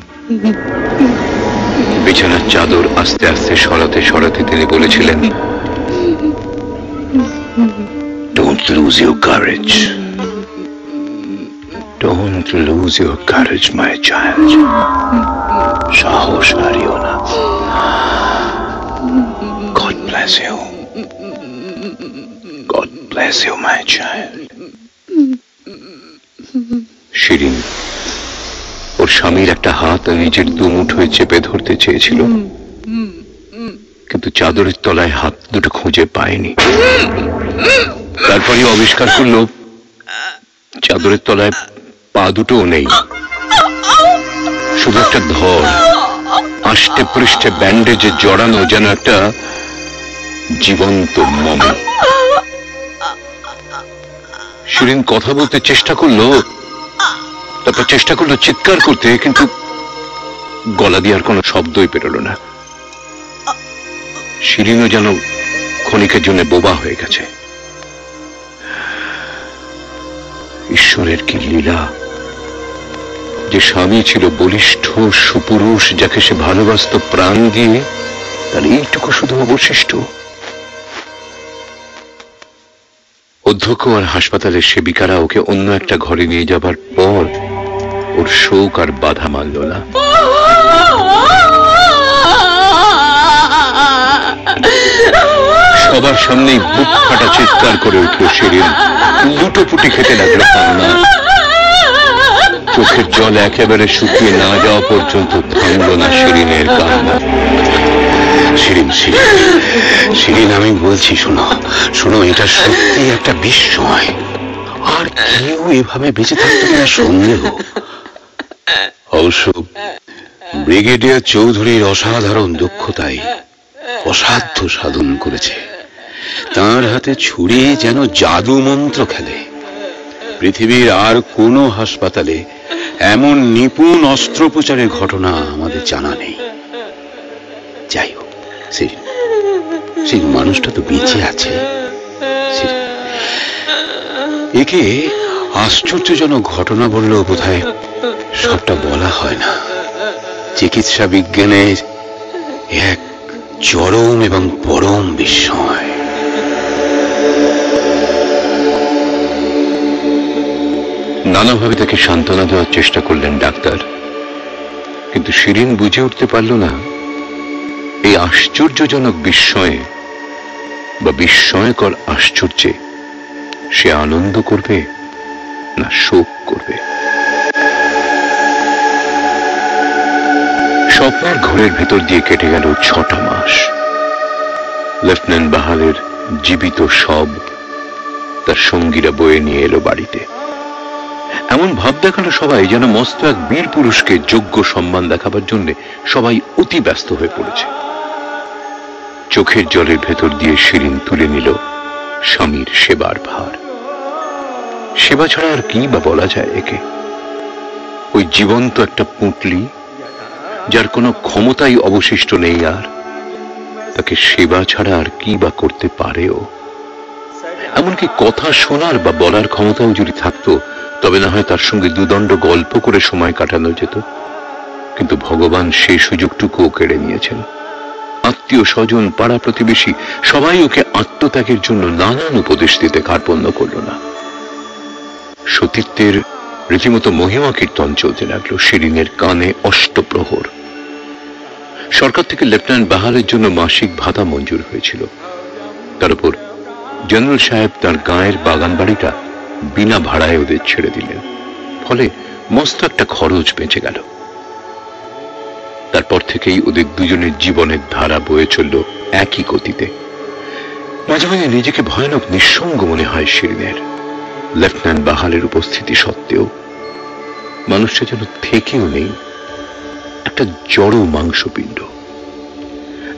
Speaker 1: বিছানার চাদর আস্তে আস্তে সরাতে সরাতে তিনি বলেছিলেন, Don't lose your courage. Your courage my child সাহস হারিও না God bless you God bless you my child Shirin ওর স্বামীর একটা হাত নিজের দুমুঠোয় চেপে ধরতে চেয়েছিল। কিন্তু চাদরের তলায় হাত দুটো খুঁজে পায়নি। তারপরে আবিষ্কার করল, চাদরের তলায় পা দুটোও নেই। শুধু একটা ধর, আষ্টে পৃষ্ঠে ব্যান্ডেজে জড়ানো যেন একটা জীবন্ত মমি। শিরিন কথা বলতে চেষ্টা করল, তারপর চেষ্টা করল চিৎকার করতে, কিন্তু গলা দিয়ে আর কোনো শব্দই পেরোলো না। শিরিনও যেন ক্ষণিকের জন্য বোবা হয়ে গেছে। ঈশ্বরের কি লীলা? যে স্বামী ছিল বলিষ্ঠ, সুপুরুষ, যাকে সে ভালোবাসত প্রাণ দিয়ে, তার এইটুকু শুধু অবশিষ্ট। অধ্যক্ষ আর হাসপাতালের সেবিকারা ওকে অন্য একটা ঘরে নিয়ে যাবার পর ওর শোক আর বাধা মানল না। সবার সামনেই বুক ফাটা চিৎকার করে উঠল শিরিন। লুটোপুটি খেতে লাগল কান্না চোখের জল একেবারে শুকিয়ে না যাওয়া পর্যন্ত থামল না শিরিনের কান্না।
Speaker 5: শিরিন শিরিন শিরিন, আমি বলছি, শোনো শোনো, এটা সত্যি একটা বিস্ময়। আর কেউ এভাবে বেঁচে থাকতে পারে সন্দেহ। অবশ্য ব্রিগেডিয়ার চৌধুরীর অসাধারণ দক্ষতাই অসাধ্য সাধন করেছে। তার হাতে ছুরি যেন জাদু মন্ত্র খেলে। পৃথিবীর আর কোনো হাসপাতালে এমন নিপুণ অস্ত্রোপচারের ঘটনা আমাদের জানা নেই। যাই হোক সেই মানুষটা তো বেঁচে আছে। একে আশ্চর্যজনক ঘটনা বললেও বোধহয় সবটা বলা হয় না। চিকিৎসা বিজ্ঞানের এক চরম এবং পরম বিস্ময়।
Speaker 1: নানাভাবে তাকে সান্ত্বনা দেওয়ার চেষ্টা করলেন ডাক্তার। কিন্তু শিরিন বুঝে উঠতে পারল না, এই আশ্চর্যজনক বিস্ময়ে বা বিস্ময়কর আশ্চর্যে সে আনন্দ করবে না শোক করবে? স্বপ্নের ঘোরের ভেতর দিয়ে কেটে গেল ছটা মাস। লেফটেন্যান্ট বাহালের জীবিত সব তার সঙ্গীরা বয়ে নিয়ে এলো বাড়িতে। এমন ভাব দেখাল সবাই যেন মস্ত এক বীর পুরুষকে যোগ্য সম্মান দেখাবার জন্য সবাই অতি ব্যস্ত হয়ে পড়েছে। চোখের জলের ভেতর দিয়ে শিরিন তুলে নিল স্বামীর সেবার ভার। সেবা ছাড়া আর কি বা বলা যায় একে? ওই জীবন্ত একটা পুঁটলি, যার কোনো ক্ষমতাই অবশিষ্ট নেই আর, তাকে সেবা ছাড়া আর কি বা করতে পারেও? এমনকি কথা শোনার বা বলার ক্ষমতাও যদি থাকতো তবে না হয় তার সঙ্গে দুদণ্ড গল্প করে সময় কাটানো যেত। কিন্তু ভগবান সেই সুযোগটুকুও কেড়ে নিয়েছেন। আত্মীয় স্বজন, পাড়া প্রতিবেশী, সবাই ওকে আত্মত্যাগের জন্য নানান উপদেশ দিতে কার্পণ্য করল না। সতীত্বের রীতিমতো মহিমা কীর্তন চলতে লাগল, শিরিনের কানে অষ্টপ্রহর। সরকার থেকে লেফটেন্যান্ট বাহালের জন্য মাসিক ভাতা মঞ্জুর হয়েছিল। তার উপর জেনারেল সাহেব তার গায়ের বাগান বাড়িটা বিনা ভাড়ায় ওদের ছেড়ে দিলেন। ফলে মস্ত একটা খরচ বেঁচে গেল। তারপর থেকেই ওদের দুজনের জীবনের ধারা বয়ে চলল একই গতিতে। মাঝে মাঝে নিজেকে ভয়ানক নিঃসঙ্গ মনে হয় শিরিনের। লেফটেন্যান্ট বাহালের উপস্থিতি সত্ত্বেও মানুষটা যেন থেকেও নেই। একটা জড় মাংসপিণ্ড।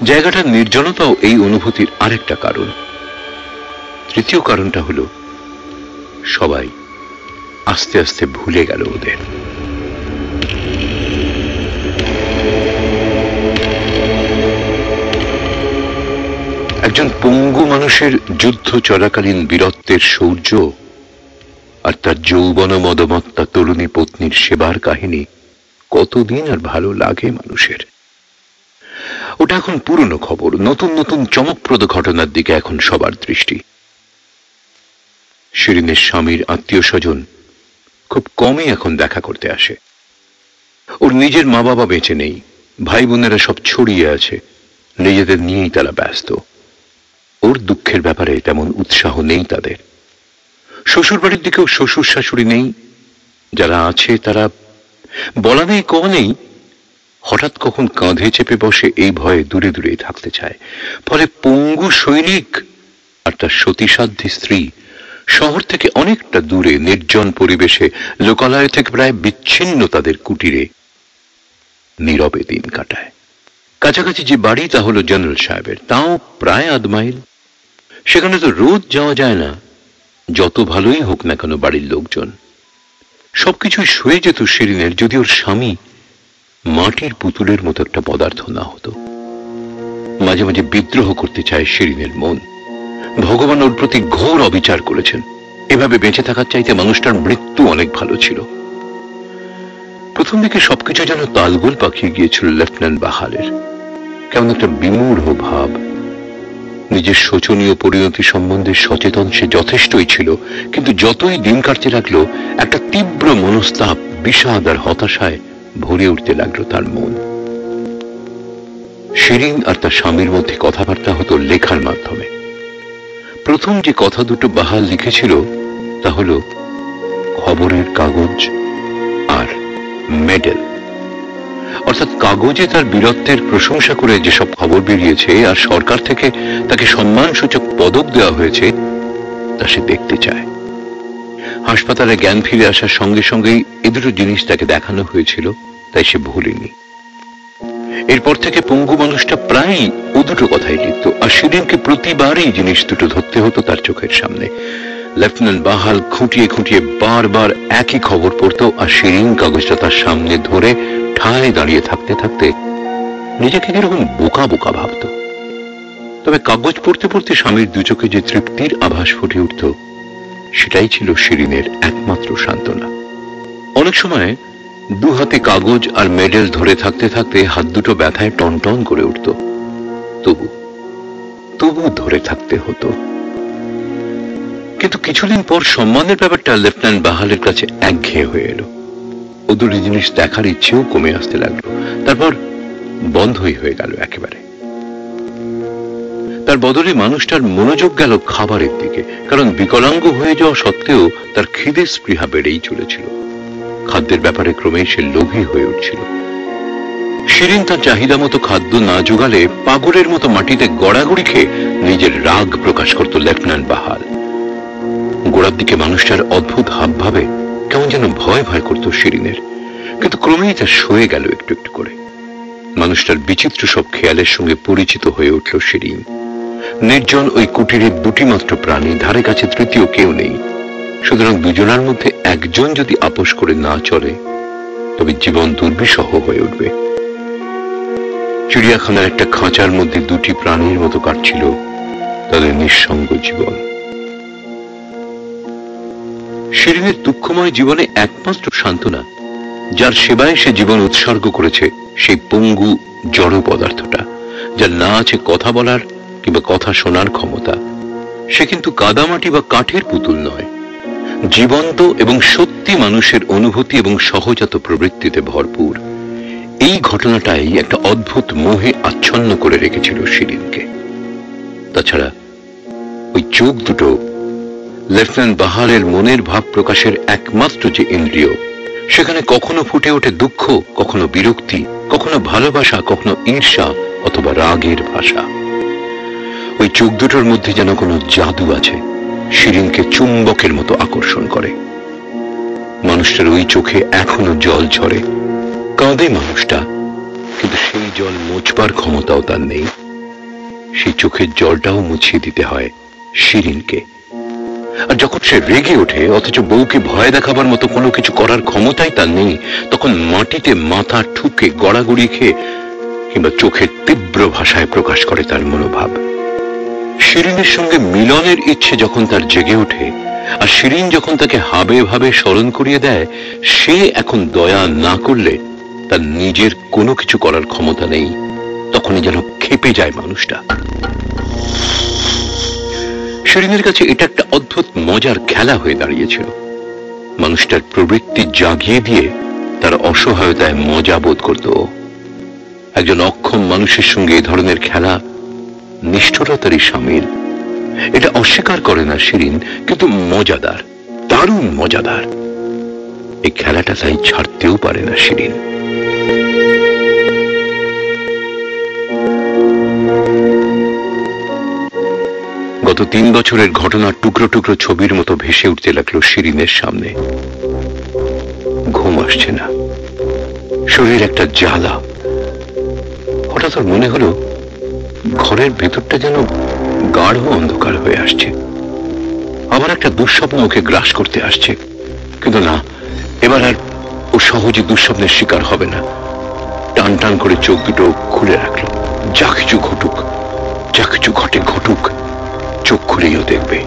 Speaker 1: জায়গাটার নির্জনতাও এই অনুভূতির আরেকটা কারণ। তৃতীয় কারণটা হলো সবাই আস্তে আস্তে ভুলে গেল ওদের। একজন পঙ্গু মানুষের যুদ্ধ চলাকালীন বীরত্বের শৌর্য আর তার যৌবন মদমত্তা তরুণী পত্নীর সেবার কাহিনী কতদিন আর ভালো লাগে মানুষের। ওটা এখন পুরনো খবর, নতুন নতুন চমকপ্রদ ঘটনার দিকে এখন সবার দৃষ্টি। শিরিনের স্বামীর আত্মীয় স্বজন খুব কমই এখন দেখা করতে আসে। ওর নিজের মা বাবা বেঁচে নেই ভাই বোনেরা সব ছড়িয়ে আছে, নিজেদের নিয়েই তারা ব্যস্ত। ওর দুঃখের ব্যাপারে তেমন উৎসাহ নেই তাদের। শ্বশুর বাড়ির দিকেও শ্বশুর শাশুড়ি নেই, যারা আছে তারা বলা নেই ক নেই। হঠাৎ কখন কাঁধে চেপে বসে এই ভয়ে দূরে দূরে থাকতে চায়। ফলে পঙ্গু সৈনিক আর তার সতীসাধ্যী স্ত্রী শহর থেকে অনেকটা দূরে নির্জন পরিবেশে লোকালয় থেকে প্রায় বিচ্ছিন্ন তাদের কুটিরে নীরবে দিন কাটায়। কাছাকাছি যে বাড়ি, তা হলো জেনারেল সাহেবের। তাও প্রায় আধ মাইল। সেখানে তো রোজ যাওয়া যায় না। যত ভালোই হোক না কেন বাড়ির লোকজন। সবকিছুই শুয়ে যেত শিরিনের, যদি ওর স্বামী মাটির পুতুলের মতো একটা পদার্থ না হতো। মাঝে মাঝে বিদ্রোহ করতে চায় শিরিনের মন। ভগবান ওর প্রতি ঘোর অবিচার করেছেন। এভাবে বেঁচে থাকার চাইতে মানুষটার মৃত্যু অনেক ভালো ছিল। প্রথম দিকে সবকিছু যেন তালগোল পাকিয়ে গিয়েছিল লেফটেন্যান্ট বাহালের। কেমন একটা বিমূঢ় ভাব। নিজের শোচনীয় পরিণতি সম্বন্ধে সচেতন সে যথেষ্টই ছিল, কিন্তু যতই দিন কাটতে লাগল, একটা তীব্র মনস্তাপ, বিষাদ আর হতাশায় ভরে উঠতে লাগল তার মন। শিরিন আর তার স্বামীর মধ্যে কথাবার্তা হতো লেখার মাধ্যমে। প্রথম যে কথা দুটো বাহাল লিখেছিল তা হলো খবরের কাগজ আর মেডেল। অর্থাৎ কাগজে তার বীরত্বের প্রশংসা করে যেসব খবর বেরিয়েছে আর সরকার থেকে তাকে সম্মানসূচক পদক দেওয়া হয়েছে, তা সে দেখতে চায়। হাসপাতালে জ্ঞান ফিরে আসার সঙ্গে সঙ্গেই এ দুটো জিনিস তাকে দেখানো হয়েছিল, তাই সে ভুলেনি। এরপর থেকে পঙ্গু মানুষটা প্রায়ই ও দুটো কথাই লিখত, আর সেদিনকে প্রতিবারই জিনিস দুটো ধরতে হতো তার চোখের সামনে। লেফটেন্যান্ট বাহাল খুঁটিয়ে খুঁটিয়ে বারবার একই খবর পড়তো, আর শিরিন কাগজটা তার সামনে ধরে ঠায় দাঁড়িয়ে থাকতে থাকতে নিজেকে কীরকম বোকা বোকা ভাবত। তবে কাগজ পড়তে পড়তে স্বামীর দু চোখে যে তৃপ্তির আভাস ফুটে উঠত, সেটাই ছিল শিরিনের একমাত্র সান্ত্বনা। অনেক সময় দু হাতে কাগজ আর মেডেল ধরে থাকতে থাকতে হাত দুটো ব্যথায় টনটন করে উঠত। তবু তবু ধরে থাকতে হতো। কিন্তু কিছুদিন পর সম্মানের ব্যাপারটা লেফটেন্যান্ট বাহালের কাছে একঘেয়ে হয়ে এলো। ও দুটি জিনিস দেখার ইচ্ছেও কমে আসতে লাগল। তারপর বন্ধই হয়ে গেল একেবারে। তার বদলে মানুষটার মনোযোগ গেল খাবারের দিকে, কারণ বিকলাঙ্গ হয়ে যাওয়া সত্ত্বেও তার খিদে স্পৃহা বেড়েই চলেছিল। খাদ্যের ব্যাপারে ক্রমেই সে লোভী হয়ে উঠছিল। শিরিন তার চাহিদা মতো খাদ্য না জোগালে পাগলের মতো মাটিতে গড়াগড়ি খেয়ে নিজের রাগ প্রকাশ করত লেফটেন্যান্ট বাহাল। গোড়ার দিকে মানুষটার অদ্ভুত হাব ভাবে কেমন যেন ভয় ভয় করত শিরিনের, কিন্তু ক্রমেই তা সয়ে গেল একটু একটু করে। মানুষটার বিচিত্র সব খেয়ালের সঙ্গে পরিচিত হয়ে উঠল শিরিন। নির্জন ওই কুটিরের দুটি মাত্র প্রাণী, ধারে কাছে তৃতীয় কেউ নেই। সুতরাং দুজনার মধ্যে একজন যদি আপোষ করে না চলে, তবে জীবন দুর্বিষহ হয়ে উঠবে। চিড়িয়াখানার একটা খাঁচার মধ্যে দুটি প্রাণীর মতো কাটছিল তাদের নিঃসঙ্গ জীবন। শিরিনের দুঃখময় জীবনে একমাত্র সান্ত্বনা, যার সেবায় সে জীবন উৎসর্গ করেছে সেই পঙ্গু জড় পদার্থটা, যার না আছে কথা বলার কিংবা কথা শোনার ক্ষমতা। সে কিন্তু কাদামাটি বা কাঠের পুতুল নয়। জীবন্ত এবং সত্যি মানুষের অনুভূতি এবং সহজাত প্রবৃত্তিতে ভরপুর। এই ঘটনাটাই একটা অদ্ভুত মোহে আচ্ছন্ন করে রেখেছিল শিরিনকে। তাছাড়া ওই চোখ দুটো লেফটেন্যান্ট বাহারের মনের ভাব প্রকাশের একমাত্র যে ইন্দ্রিয়, সেখানে কখনো ফুটে ওঠে দুঃখ, কখনো বিরক্তি, কখনো ভালোবাসা, কখনো ঈর্ষা অথবা রাগের ভাষা। ওই চোখ দুটোর মধ্যে যেন কোনো জাদু আছে। শিরিনকে চুম্বকের মতো আকর্ষণ করে। মানুষটার ওই চোখে এখনও জল ঝরে। কাঁদে মানুষটা, কিন্তু সেই জল মোচবার ক্ষমতাও তার নেই। সেই চোখের জলটাও মুছিয়ে দিতে হয় শিরিনকে। আর যখন সে রেগে ওঠে, অথচ বউকে ভয় দেখাবার মতো কোনো কিছু করার ক্ষমতাই তার নেই, তখন মাটিতে মাথা ঠুকে গড়াগড়ি খেয়ে কিংবা চোখের তীব্র ভাষায় প্রকাশ করে তার মনোভাব। শিরিনের সঙ্গে মিলনের ইচ্ছে যখন তার জেগে ওঠে, আর শিরিন যখন তাকে হাবে ভাবে স্মরণ করিয়ে দেয়, সে এখন দয়া না করলে তার নিজের কোনো কিছু করার ক্ষমতা নেই। তখনই যেন খেপে যায় মানুষটা। শিরিনের কাছে এটা একটা অদ্ভুত মজার খেলা হয়ে দাঁড়িয়েছিল। মানুষটার প্রবৃত্তি জাগিয়ে দিয়ে তার অসহায়তায় মজা বোধ করত একজন অক্ষম মানুষের সঙ্গে এ ধরনের খেলা নিষ্ঠুরতারই সামিল এটা অস্বীকার করে না শিরিন, কিন্তু মজাদার, দারুণ মজাদার। এই খেলাটা তাই ছাড়তেও পারে না শিরিন। গত তিন বছরের ঘটনার টুকরো টুকরো ছবির মতো ভেসে উঠতে লাগল শিরিনের সামনে। ঘুম আসছে না। শরীর একটা জ্বালা। হঠাৎ মনে হলো ঘরের ভেতরটা যেন গাঢ় অন্ধকার হয়ে আসছে। আবার একটা দুঃস্বপ্ন ওকে গ্রাস করতে আসছে। কিন্তু না, এবার আর ও সহজে দুঃস্বপ্নের শিকার হবে না। টান টান করে চোখ দুটো খুলে রাখল। যা কিছু ঘটুক, যা কিছু ঘটে ঘটুক, চোখ খুলেও দেখবে।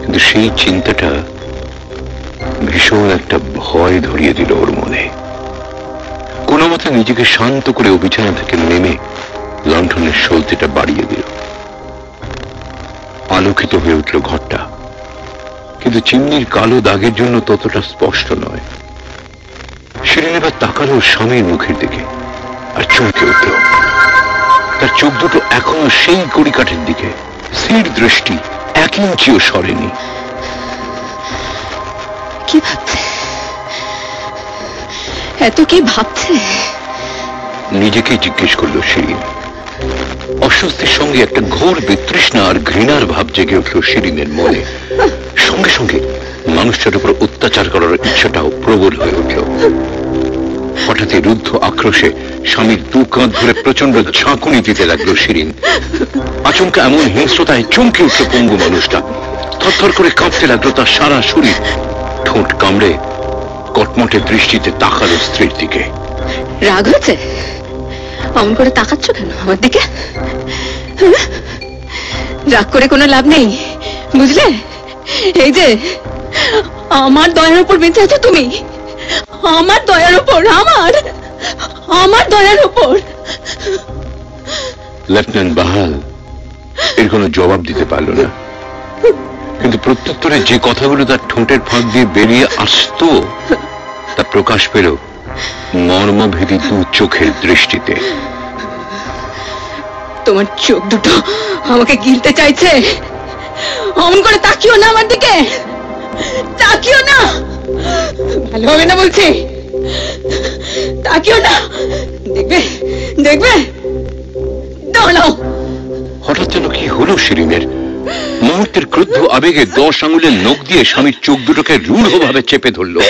Speaker 1: কিন্তু সেই চিন্তাটা ভীষণ একটা ভয় ধরিয়ে দিল ওর মনে। কোনো মতে নিজেকে শান্ত করে ও বিছানা থেকে নেমে লণ্ঠনের সলতেটা বাড়িয়ে দিল। আলোকিত হয়ে উঠল ঘরটা। কিন্তু চিমনির কালো দাগের জন্য ততটা স্পষ্ট নয়। শিরিন এবার তাকালো স্বামীর মুখের দিকে আর চমকে উঠল। তার চোখ দুটো এখনও সেই কড়িকাঠের দিকে। স্থির দৃষ্টি এক ইঞ্চিও সরেনি।
Speaker 2: কি ভাবছে? এত কি ভাবছে?
Speaker 1: নিজেকে জিজ্ঞেস করল শিরিন। অস্বস্তির সঙ্গে একটা ঘোর বিতৃষ্ণা আর ঘৃণার ভাব জেগে উঠল শিরিনের মনে। সঙ্গে সঙ্গে মানুষটার উপর অত্যাচার করার ইচ্ছাটাও প্রবল হয়ে উঠল হঠাৎই রুদ্ধ আক্রোশে স্বামীর দু কাঁধ ধরে প্রচণ্ড ঝাঁকুনি দিতে লাগল শিরিন। আচমকা এমন হিংস্রতায় চমকে উঠল পঙ্গু মানুষটা। থরথর করে কাঁপতে লাগল তার সারা শরীর। ঠোঁট কামড়ে কটমটে দৃষ্টিতে তাকালো স্ত্রীর দিকে।
Speaker 2: রাগ হয়েছে অমন করে তাকাচ্ছ কেন আমার দিকে? রাগ করে কোনো লাভ নেই, বুঝলে? এই যে, আমার দয়ার উপর বেঁচে আছো তুমি। আমার দয়ার উপর আমার আমার দয়ার উপর
Speaker 1: লেফটেন্যান্ট বাহাল এর কোনো জবাব দিতে পারল না। কিন্তু প্রত্যুত্তরে যে কথাগুলো তার ঠোঁটের ফাঁক দিয়ে বেরিয়ে আসতো, তা প্রকাশ পেল মর্মভেদী দু চোখের দৃষ্টিতে।
Speaker 2: তোমার চোখ দুটো আমাকে গিলতে চাইছে। অমন করে তাকিও না আমার দিকে। তাকিও না। ভালো হবে না বলছি। তাকিও না। দেখবে দেখবে। দাঁড়াও।
Speaker 1: হঠাৎ যেন কি হলো শিরিনের? মুহূর্তের ক্রুদ্ধ আবেগে দশ আঙুলের নখ দিয়ে স্বামীর চোখ দুটোকে রূঢ়ভাবে চেপে ধরলো।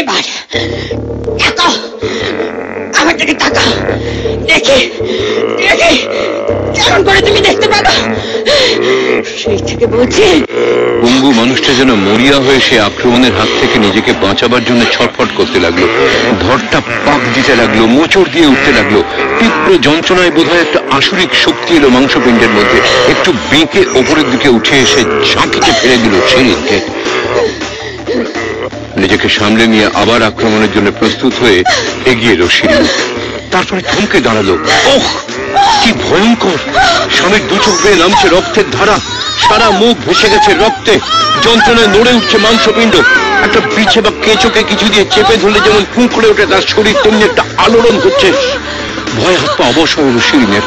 Speaker 2: এবার, তাকাও। আমার দিকে তাকাও। দেখে দেখে। কেমন করে তুমি দেখতে পারো? সেই থেকে বলছি
Speaker 1: পঙ্গু মানুষটা যেন মরিয়া হয়ে সে আক্রমণের হাত থেকে নিজেকে বাঁচাবার জন্য ছটফট করতে লাগল। ধরটা পাক দিতে লাগল, মোচড় দিয়ে উঠতে লাগল। তীব্র যন্ত্রণায় বোধহয় একটা আসরিক শক্তি এলো মাংসপিণ্ডের মধ্যে। একটু বেঁকে ওপরের দিকে উঠে এসে ঝাঁকিতে ফেলে দিল শিরিনকে নিজেকে সামলে নিয়ে আবার আক্রমণের জন্য প্রস্তুত হয়ে এগিয়ে এলো তারপরে থমকে দাঁড়াল। ওহ, কি ভয়ঙ্কর! স্বামীর দু চোখ বেয়ে নামছে রক্তের ধারা। সারা মুখ ভেসে গেছে রক্তে। যন্ত্রণায় নড়ে উঠছে মাংসপিণ্ড। একটা পিছে বা কেঁচোকে কিছু দিয়ে চেপে ধরলে যেমন ফুঁকড়ে ওঠে, তার শরীর তেমনি একটা আলোড়ন হচ্ছে। ভয় হাত পা অবসর হলো শিরিনের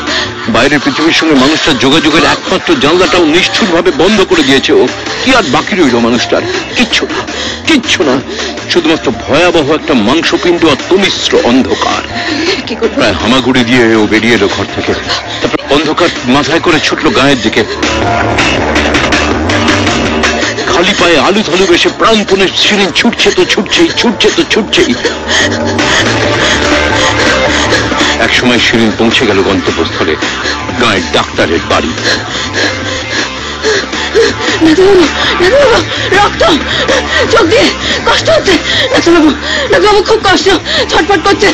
Speaker 1: বাইরের পৃথিবীর সঙ্গে মানুষটার যোগাযোগের একমাত্র জানলাটাও নিষ্ঠুর ভাবে বন্ধ করে দিয়েছে ও। কি আর বাকি রইল মানুষটার? কিচ্ছু না কিচ্ছু না। শুধুমাত্র ভয়াবহ একটা মাংসপিণ্ড আর তুমিশ্র অন্ধকার। প্রায় হামাগুড়ি দিয়ে ও বেরিয়ে এলো ঘর থেকে। তারপর অন্ধকার মাথায় করে ছুটলো গায়ের দিকে। খালি পায়ে আলু থালু বেশে প্রাণপণে সিরিন ছুটছে তো ছুটছেই ছুটছে তো ছুটছেই। এক সময় শিরিন পৌঁছে গেল গন্তব্যস্থলে গায়ের ডাক্তারের বাড়ি।
Speaker 2: রক্ত! চোখ দিয়ে কষ্ট হচ্ছে। নাথবাবু নাথবাবু খুব কষ্ট। ছটফট করছে।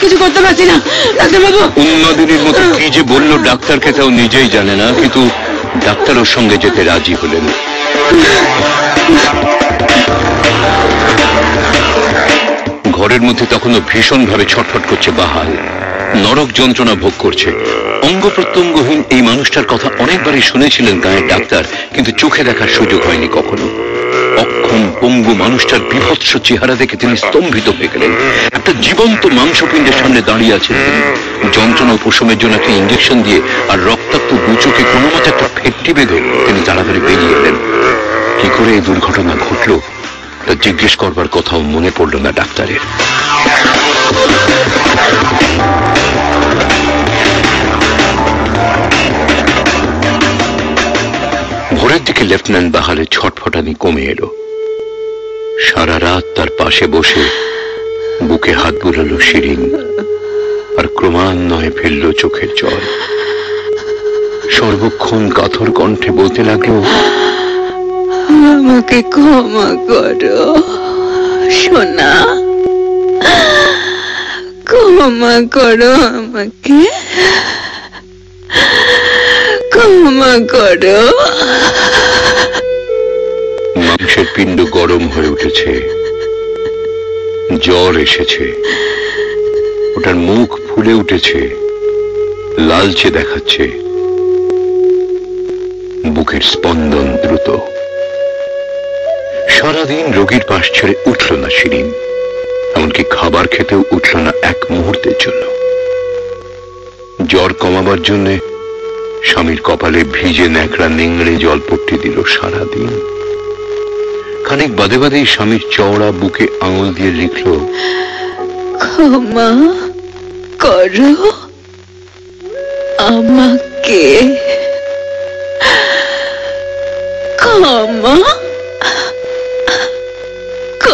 Speaker 2: কিছু করতে পারছি না। ডাক্তারবাবু
Speaker 1: উন্মাদিনীর মতো কি যে বলল ডাক্তারকে তাও নিজেই জানে না কিন্তু ডাক্তার ওর সঙ্গে যেতে রাজি হলেন। ঘরের মধ্যে তখনও ভীষণভাবে ছটফট করছে বাহাল। নরক যন্ত্রণা ভোগ করছে। অঙ্গ প্রত্যঙ্গহীন এই মানুষটার কথা অনেকবারই শুনেছিলেন গায়ের ডাক্তার, কিন্তু চোখে দেখার সুযোগ হয়নি কখনো। অক্ষম, পঙ্গু মানুষটার বিভৎস চেহারা দেখে তিনি স্তম্ভিত হয়ে গেলেন। একটা জীবন্ত মাংসপিণ্ডের সামনে দাঁড়িয়ে আছেন তিনি। যন্ত্রণা উপশমের জন্য একটা ইঞ্জেকশন দিয়ে আর রক্তাক্ত দু চোখে কোনো মতো একটা ফেটটি বেঁধে তিনি তাড়াতাড়ি বেরিয়ে এলেন। কি করে এই দুর্ঘটনা ঘটলো? জিজ্ঞেস করবার কথাও মনে পড়ল না ডাক্তারের। ভোরের দিকে লেফটেন্যান্ট বাহালের ছটফটানি কমে এলো। সারা রাত তার পাশে বসে বুকে হাত বুলালো শিরিন, আর ক্রমান্বয়ে ফেলল চোখের জল। সর্বক্ষণ কাথর কণ্ঠে বলতে লাগল
Speaker 2: আমাকে ক্ষমা করো, সোনা। ক্ষমা করো আমাকে। ক্ষমা করো।
Speaker 1: মাংসের পিণ্ড গরম হয়ে উঠেছে। জ্বর এসেছে। ওটার মুখ ফুলে উঠেছে। লালচে দেখাচ্ছে। বুকের স্পন্দন দ্রুত। সারাদিন রোগীর পাশ ছেড়ে উঠল না শিরিন। এমনকি খাবার খেতেও উঠল না এক মুহূর্তের জন্য। জ্বর কমাবার জন্যে স্বামীর কপালে ভিজে ন্যাকড়া নিংড়ে জলপট্টি দিল সারাদিন। খানিক বাদে বাদেই স্বামীর চওড়া বুকে আঙুল দিয়ে লিখল,
Speaker 2: ক্ষমা করো আমাকে। ক্ষমা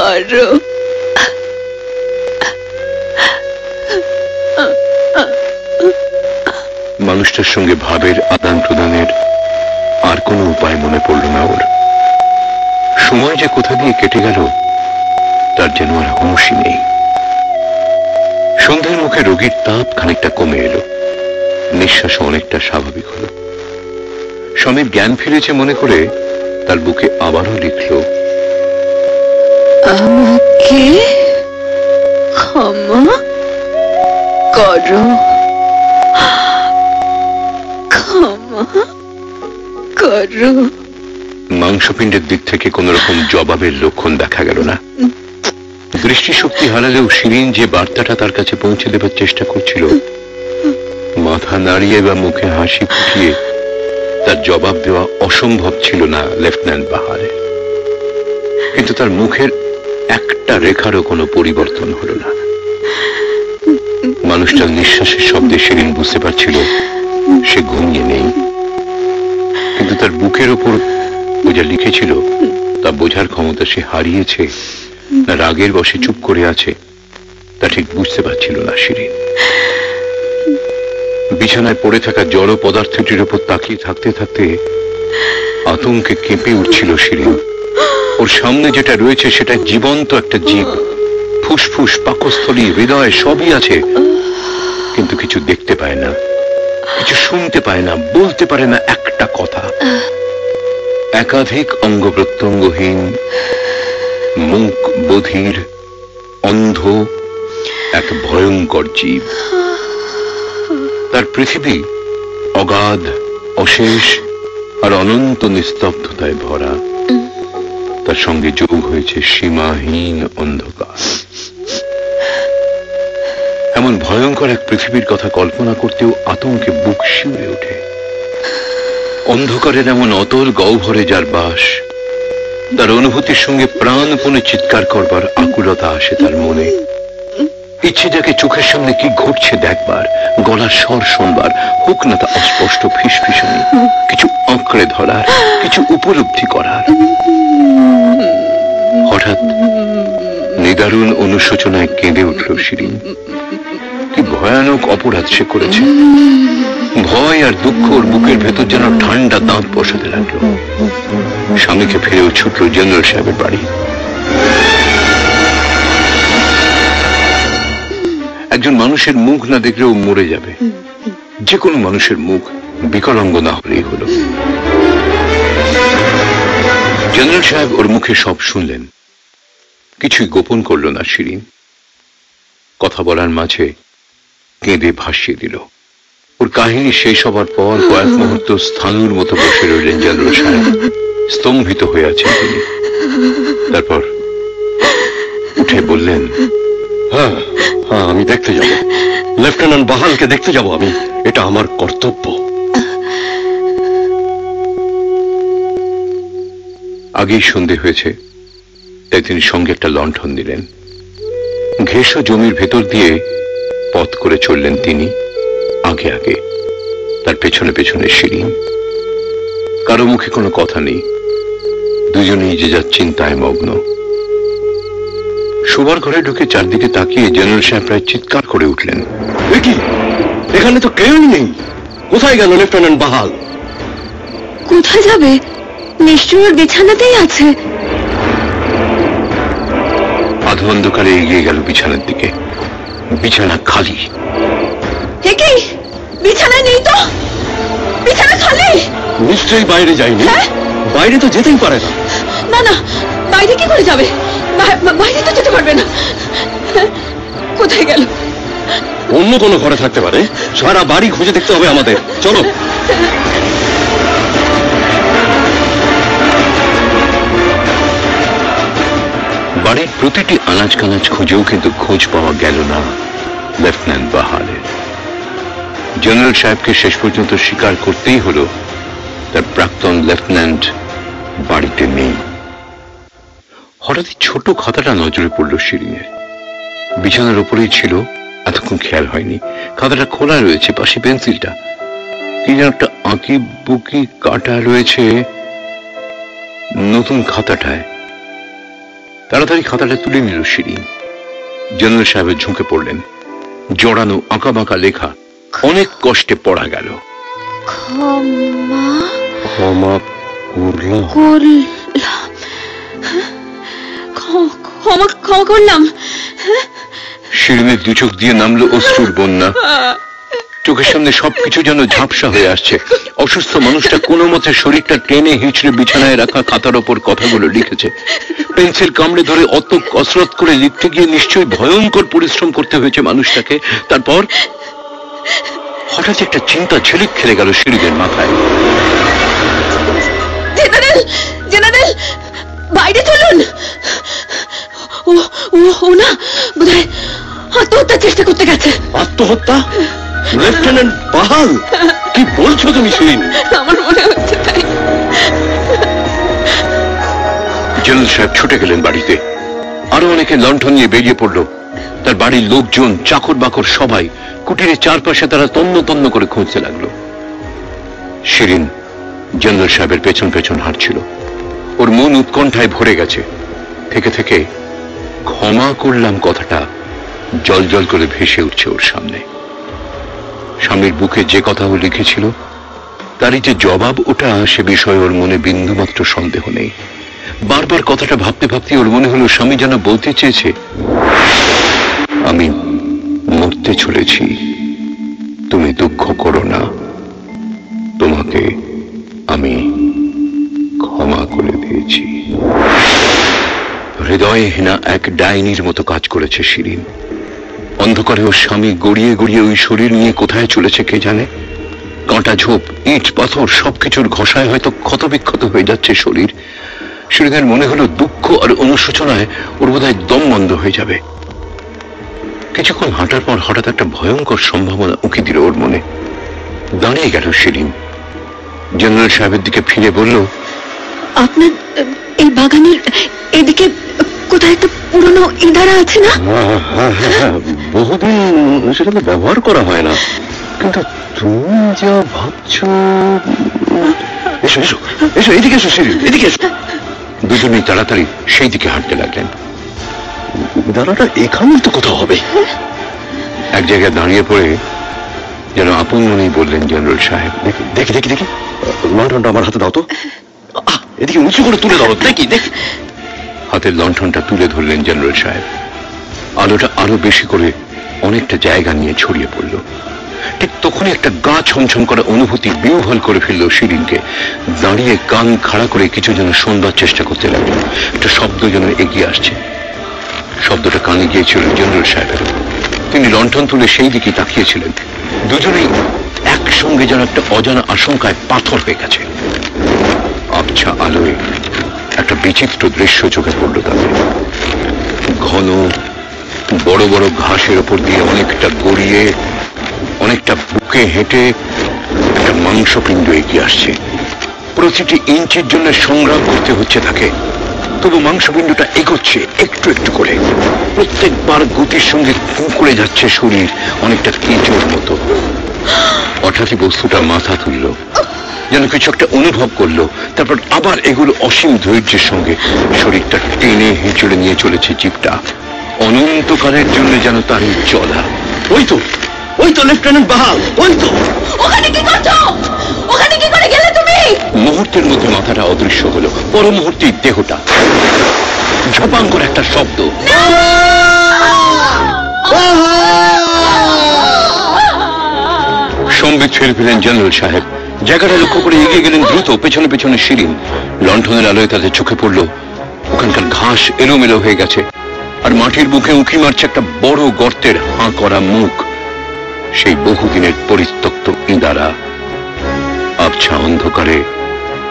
Speaker 2: করো।
Speaker 1: মানুষটার সঙ্গে ভাবের আদান প্রদানের আর কোনো উপায় মনে পড়ল না ওর। সময় যে কোথা দিয়ে কেটে গেল, তার যেন আর হুঁশই নেই। সন্ধ্যের মুখে রোগীর তাপ খানিকটা কমে এলো। নিঃশ্বাস অনেকটা স্বাভাবিক হলো। স্বামীর জ্ঞান ফিরেছে মনে করে তার বুকে আবারও লিখল
Speaker 2: আমাকে ক্ষমা করো। ক্ষমা করো।
Speaker 1: মাংসপিণ্ডের দিক থেকে কোন রকম জবাবের লক্ষণ দেখা গেল না। দৃষ্টিশক্তি হারালেও শিরিন যে বার্তাটা তার কাছে পৌঁছে দেবার চেষ্টা করছিল, মাথা নাড়িয়ে বা মুখে হাসি ফুটিয়ে তার জবাব দেওয়া অসম্ভব ছিল না লেফটেন্যান্ট বাহারে। কিন্তু তার মুখের একটা রেখারও কোনো পরিবর্তন হলো না। মানুষটার নিঃশ্বাসের শব্দে সেদিন বুঝতে পারছিল সে ঘুমিয়ে নেই। কিন্তু তার বুকের ওপর ও যা লিখেছিল, তা বোঝার ক্ষমতা সে হারিয়েছে না রাগের বসে চুপ করে আছে, তা ঠিক বুঝতে পারছিল না শিরিন বিছানায় পড়ে থাকা জড় পদার্থটির উপর তাকিয়ে থাকতে থাকতে আতঙ্কে কেঁপে উঠছিল শিরিন ওর সামনে যেটা রয়েছে সেটা জীবন্ত একটা জীব। ফুসফুস, পাকস্থলী, হৃদয়, সবই আছে। কিন্তু কিছু দেখতে পায় না। কিছু শুনতে পায় না, বলতে পারে না একটা কথা। একাধিক অঙ্গ প্রত্যঙ্গহীন, মুখ বধির, অন্ধ, এক ভয়ঙ্কর জীব। তার পৃথিবী অগাধ, অশেষ আর অনন্ত নিস্তব্ধতায় ভরা। তার সঙ্গে যোগ হয়েছে সীমাহীন অন্ধকার। এমন ভয়ঙ্কর এক পৃথিবীর কথা কল্পনা করতেও আতঙ্কে বুক শিউরে ওঠে। অন্ধকারের এমন অতল গহ্বরে যার বাস, তার অনুভূতির সঙ্গে প্রাণপণে চিৎকার করবার আকুলতা আসে তার মনে। ইচ্ছে যাকে চোখের সামনে কি ঘটছে দেখবার, গলার স্বর শুনবার, হোক না তা অস্পষ্ট ফিসফিসানি, কিছু আঁকড়ে ধরার, কিছু উপলব্ধি করার। হঠাৎ নিদারুণ অনুশোচনায় কেঁদে উঠল শিরিন। কি ভয়ানক অপরাধ সে করেছে। ভয় আর দুঃখ ওর বুকের ভেতর যেন ঠান্ডা দাঁত বসাতে লাগল। স্বামীকে ফিরেও ছুটল জেনারেল সাহেবের বাড়ি। একজন মানুষের মুখ না দেখলেও মরে যাবে। যে কোনো মানুষের মুখ বিকলাঙ্গ না হলেই হলো। জেনারেল সাহেব ওর মুখে সব শুনলেন। কিছুই গোপন করল না শিরিন। কথা বলার মাঝে কেঁদে ভাসিয়ে দিল। ওর কাহিনী শেষ হবার পর কয়েক মুহূর্ত স্থানুর মতো বসে রইলেন জেনারেল সাহেব। স্তম্ভিত হয়ে আছেন তিনি। তারপর উঠে বললেন
Speaker 3: হ্যাঁ হ্যাঁ আমি দেখতে যাব। লেফটেন্যান্ট বাহালকে দেখতে যাব আমি। এটা আমার কর্তব্য।
Speaker 1: আগেই সন্ধে হয়েছে। তাই তিনি সঙ্গে একটা লণ্ঠন দিলেন। ঘেষ জমির ভেতর দিয়ে পথ করে চললেন তিনি আগে আগে। তার পেছনে পেছনে শিরিন কারও মুখে কোনো কথা নেই। দুজনেই যে যার চিন্তায় মগ্ন। শোবার ঘরে ঢুকে চারদিকে তাকিয়ে জেনারেল সাহেব প্রায় চিৎকার করে উঠলেন।
Speaker 3: কি? এখানে তো কেউই নেই। কোথায় গেল লেফটেন্যান্ট বাহাল?
Speaker 2: কোথায় যাবে? নিশ্চয়ই ওর বিছানাতেই আছে।
Speaker 1: আধো অন্ধকারে এগিয়ে গেল বিছানার দিকে। বিছানা খালি।
Speaker 2: কি? বিছানায় নেই তো? বিছানা খালি?
Speaker 3: নিশ্চয়ই বাইরে যায়নি।
Speaker 2: হ্যাঁ?
Speaker 3: বাইরে তো যেতেই পারে না।
Speaker 2: না না বাইরে কি করে যাবে? বাইরে তো যেতে পারবে না। কোথায় গেল?
Speaker 3: অন্য কোনো ঘরে থাকতে পারে। সারা বাড়ি খুঁজে দেখতে হবে আমাদের। চলো।
Speaker 1: বাড়ির প্রতিটি আনাজ কানাজ খুঁজেও কিন্তু খোঁজ পাওয়া গেল না, লেফটেন্যান্ট বাহালের জেনারেল সাহেবকে শেষ পর্যন্ত স্বীকার করতেই হলো, তার প্রাক্তন লেফটেন্যান্ট বাড়িতে নেই। হঠাৎই ছোট খাতাটা নজরে পড়ল শিরিনের বিছানার উপরেই ছিল, এতক্ষণ খেয়াল হয়নি, খাতাটা খোলা রয়েছে, পাশে পেন্সিলটা। কি যেন একটা আঁকি বুকি কাটা রয়েছে, নতুন খাতাটায়। তাড়াতাড়ি খাতাটা তুলে নিল শিরিন। জেনারেল সাহেবের ঝুঁকে পড়লেন। জড়ানো আঁকা বাঁকা লেখা অনেক কষ্টে পড়া গেল।
Speaker 2: ক্ষমা
Speaker 3: ক্ষমা করলাম।
Speaker 1: শিরিনের দু চোখ দিয়ে নামলো অশ্রুর বন্যা। চোখের সামনে সবকিছু যেন ঝাপসা হয়ে আসছে। অসুস্থ মানুষটা কোনো মতে শরীরটা টেনে হিঁচড়ে বিছানায় রাখা খাতার ওপর কথাগুলো লিখেছে। পেন্সিল কামড়ে ধরে অত কসরত করে লিখতে গিয়ে নিশ্চয়ই ভয়ঙ্কর পরিশ্রম করতে হয়েছে মানুষটাকে। তারপর হঠাৎ একটা চিন্তা ঝিলিক খেলে গেল শিরিনের মাথায়।
Speaker 2: জেনারেল জেনারেল বাইরে চলুন। ও ও ও না বোধহয় আত্মহত্যার চেষ্টা করতে গেছে।
Speaker 3: আত্মহত্যা? লেফটেন্যান্ট বাহাল কি বলছো তুমি শিরিন
Speaker 2: আমার মনে হচ্ছে তাই।
Speaker 1: জেনারেল সাহেব ছুটে গেলেন বাড়িতে। আরও অনেকে লণ্ঠন নিয়ে বেরিয়ে পড়ল। তার বাড়ির লোকজন চাকর বাকর সবাই কুটিরের চারপাশে তারা তন্ন তন্ন করে খুঁজতে লাগল। শিরিন জেনারেল সাহেবের পেছন পেছন হাঁটছিল। ওর মন উৎকণ্ঠায় ভরে গেছে। থেকে থেকে ক্ষমা করলাম কথাটা জল জল করে ভেসে উঠছে ওর সামনে। স্বামীর বুকে যে কথা ও লিখেছিল, তারই যে জবাব, ওটা সে বিষয়ে ওর মনে বিন্দুমাত্র সন্দেহ নেই। বারবার কথাটা ভাবতে ভাবতে ওর মনে হলো, স্বামী যেন বলতে চেয়েছে, আমি মরতে চলেছি। তুমি দুঃখ করো না। তোমাকে আমি ক্ষমা করে দিয়েছি। হৃদয়হীনা এক ডাইনির মতো কাজ করেছে শিরিন। অন্ধকারে ওর স্বামী গড়িয়ে গড়িয়ে ওই শরীর নিয়ে কোথায় চলেছে কে জানে? কাঁটা ঝোপ, ইট, পাথর, সবকিছুর ঘষায় হয়তো ক্ষতবিক্ষত হয়ে যাচ্ছে শরীর। শিরিনের মনে হলো দুঃখ আর অনুশোচনায় ওর বোধহয় দম বন্ধ হয়ে যাবে। কিছুক্ষণ হাঁটার পর হঠাৎ একটা ভয়ঙ্কর সম্ভাবনা উঁকি দিল ওর মনে। দাঁড়িয়ে গেল শিরিন জেনারেল সাহেবের দিকে ফিরে বলল,
Speaker 2: আপনার এই বাগানের এদিকে কোথায় একটা পুরনো ইদারা আছে না?
Speaker 3: হ্যাঁ, হ্যাঁ, হ্যাঁ, বহুদিন সেটা তো ব্যবহার করা হয় না। কিন্তু তুমি যা ভাবছ এসো এসো এসো এদিকে এসো শিরিন এদিকে এসো।
Speaker 1: তাড়াতাড়ি সেই দিকে হাঁটতে লাগলেন।
Speaker 3: তো কোথাও হবে।
Speaker 1: এক জায়গায় দাঁড়িয়ে পড়ে যেন আপন মনেই বললেন জেনারেল সাহেব।
Speaker 3: দেখি দেখি দেখি লন্ঠনটা আমার হাতে দাও তো। এদিকে উঁচু করে তুলে দাও দেখি দেখি।
Speaker 1: হাতের লণ্ঠনটা তুলে ধরলেন জেনারেল সাহেব। আলোটা আরও বেশি করে অনেকটা জায়গা নিয়ে ছড়িয়ে পড়ল। ঠিক তখনই একটা গা ছমছম করা অনুভূতি বিহ্বল করে ফেলল শিরিনকে। দাঁড়িয়ে কান খাড়া করে কিছু যেন শুনবার চেষ্টা করতে লাগল। একটা শব্দ যেন এগিয়ে আসছে। শব্দটা কানে গিয়েছিল জেনারেল সাহেবের। তিনি লণ্ঠন তুলে সেই দিকে তাকিয়েছিলেন। দুজনেই একসঙ্গে যেন একটা অজানা আশঙ্কায় পাথর হয়ে গেছে। আবছা আলোয় একটা বিচিত্র দৃশ্য চোখে পড়ল তাদের। ঘন, বড় বড় ঘাসের ওপর দিয়ে অনেকটা গড়িয়ে, অনেকটা বুকে হেঁটে একটা মাংসপিণ্ড এগিয়ে আসছে। প্রতিটি ইঞ্চির জন্য সংগ্রাম করতে হচ্ছে তাকে। তবু মাংসপিণ্ডটা এগোচ্ছে একটু একটু করে। প্রত্যেকবার গতির সঙ্গে কুঁকড়ে যাচ্ছে শরীর অনেকটা কেঁচোর মতো। হঠাৎই বস্তুটা মাথা তুলল। যেন কিছু একটা অনুভব করল। তারপর আবার এগুলো অসীম ধৈর্যের সঙ্গে শরীরটা টেনে হেঁচড়ে নিয়ে চলেছে জীবটা অনন্তকালের জন্য যেন তার চলা
Speaker 6: ওই তো ওই তো লেফটেন্যান্ট বাহাল ওই তো।
Speaker 2: ওখানে কি করছ? ওখানে কি করে গেলে তুমি?
Speaker 1: মুহূর্তের মধ্যে মাথাটা অদৃশ্য হলো। পর মুহূর্তেই দেহটা ঝপাং করে একটা শব্দ। সম্বিত ছেড়ে ফেলেন জেনারেল সাহেব। জায়গাটা লক্ষ্য করে এগিয়ে গেলেন দ্রুত, পেছনে পেছনে শিরিন। লণ্ঠনের আলোয় তাদের চোখে পড়ল, ওখানকার ঘাস এলোমেলো হয়ে গেছে, আর মাটির বুকে উঁকি মারছে একটা বড় গর্তের হাঁ করা মুখ। সেই বহুদিনের পরিত্যক্ত ইঁদারা আবছা অন্ধকারে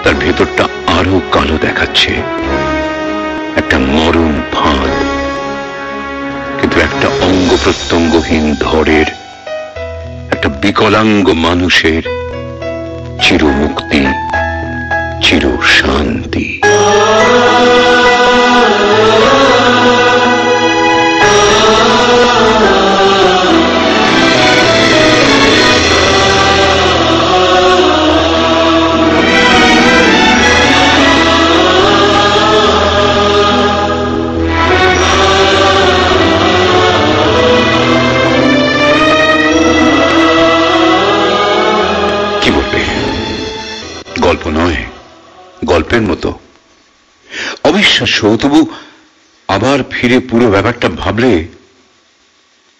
Speaker 1: তার ভেতরটা আরও কালো দেখাচ্ছে। একটা মরণ ফাঁদ, কিন্তু একটা অঙ্গ প্রত্যঙ্গহীন ধরের বিকলাঙ্গ মানুষের চিরমুক্তি চির শান্তি গল্পের মতো। অবিশ্বাস্য, তবু আবার ফিরে পুরো ব্যাপারটা ভাবলে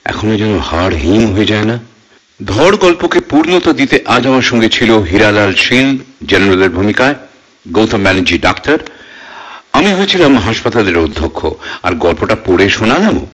Speaker 1: এখনও যেন হাড় হিম হয়ে যায় না। ধর গল্পকে পূর্ণতা দিতে আজ আমার সঙ্গে ছিল হীরালাল শীল জেনারেলের ভূমিকায়, গৌতম ব্যানার্জি ডাক্তার। আমি হয়েছিলাম হাসপাতালের অধ্যক্ষ, আর গল্পটা পড়ে শোনালাম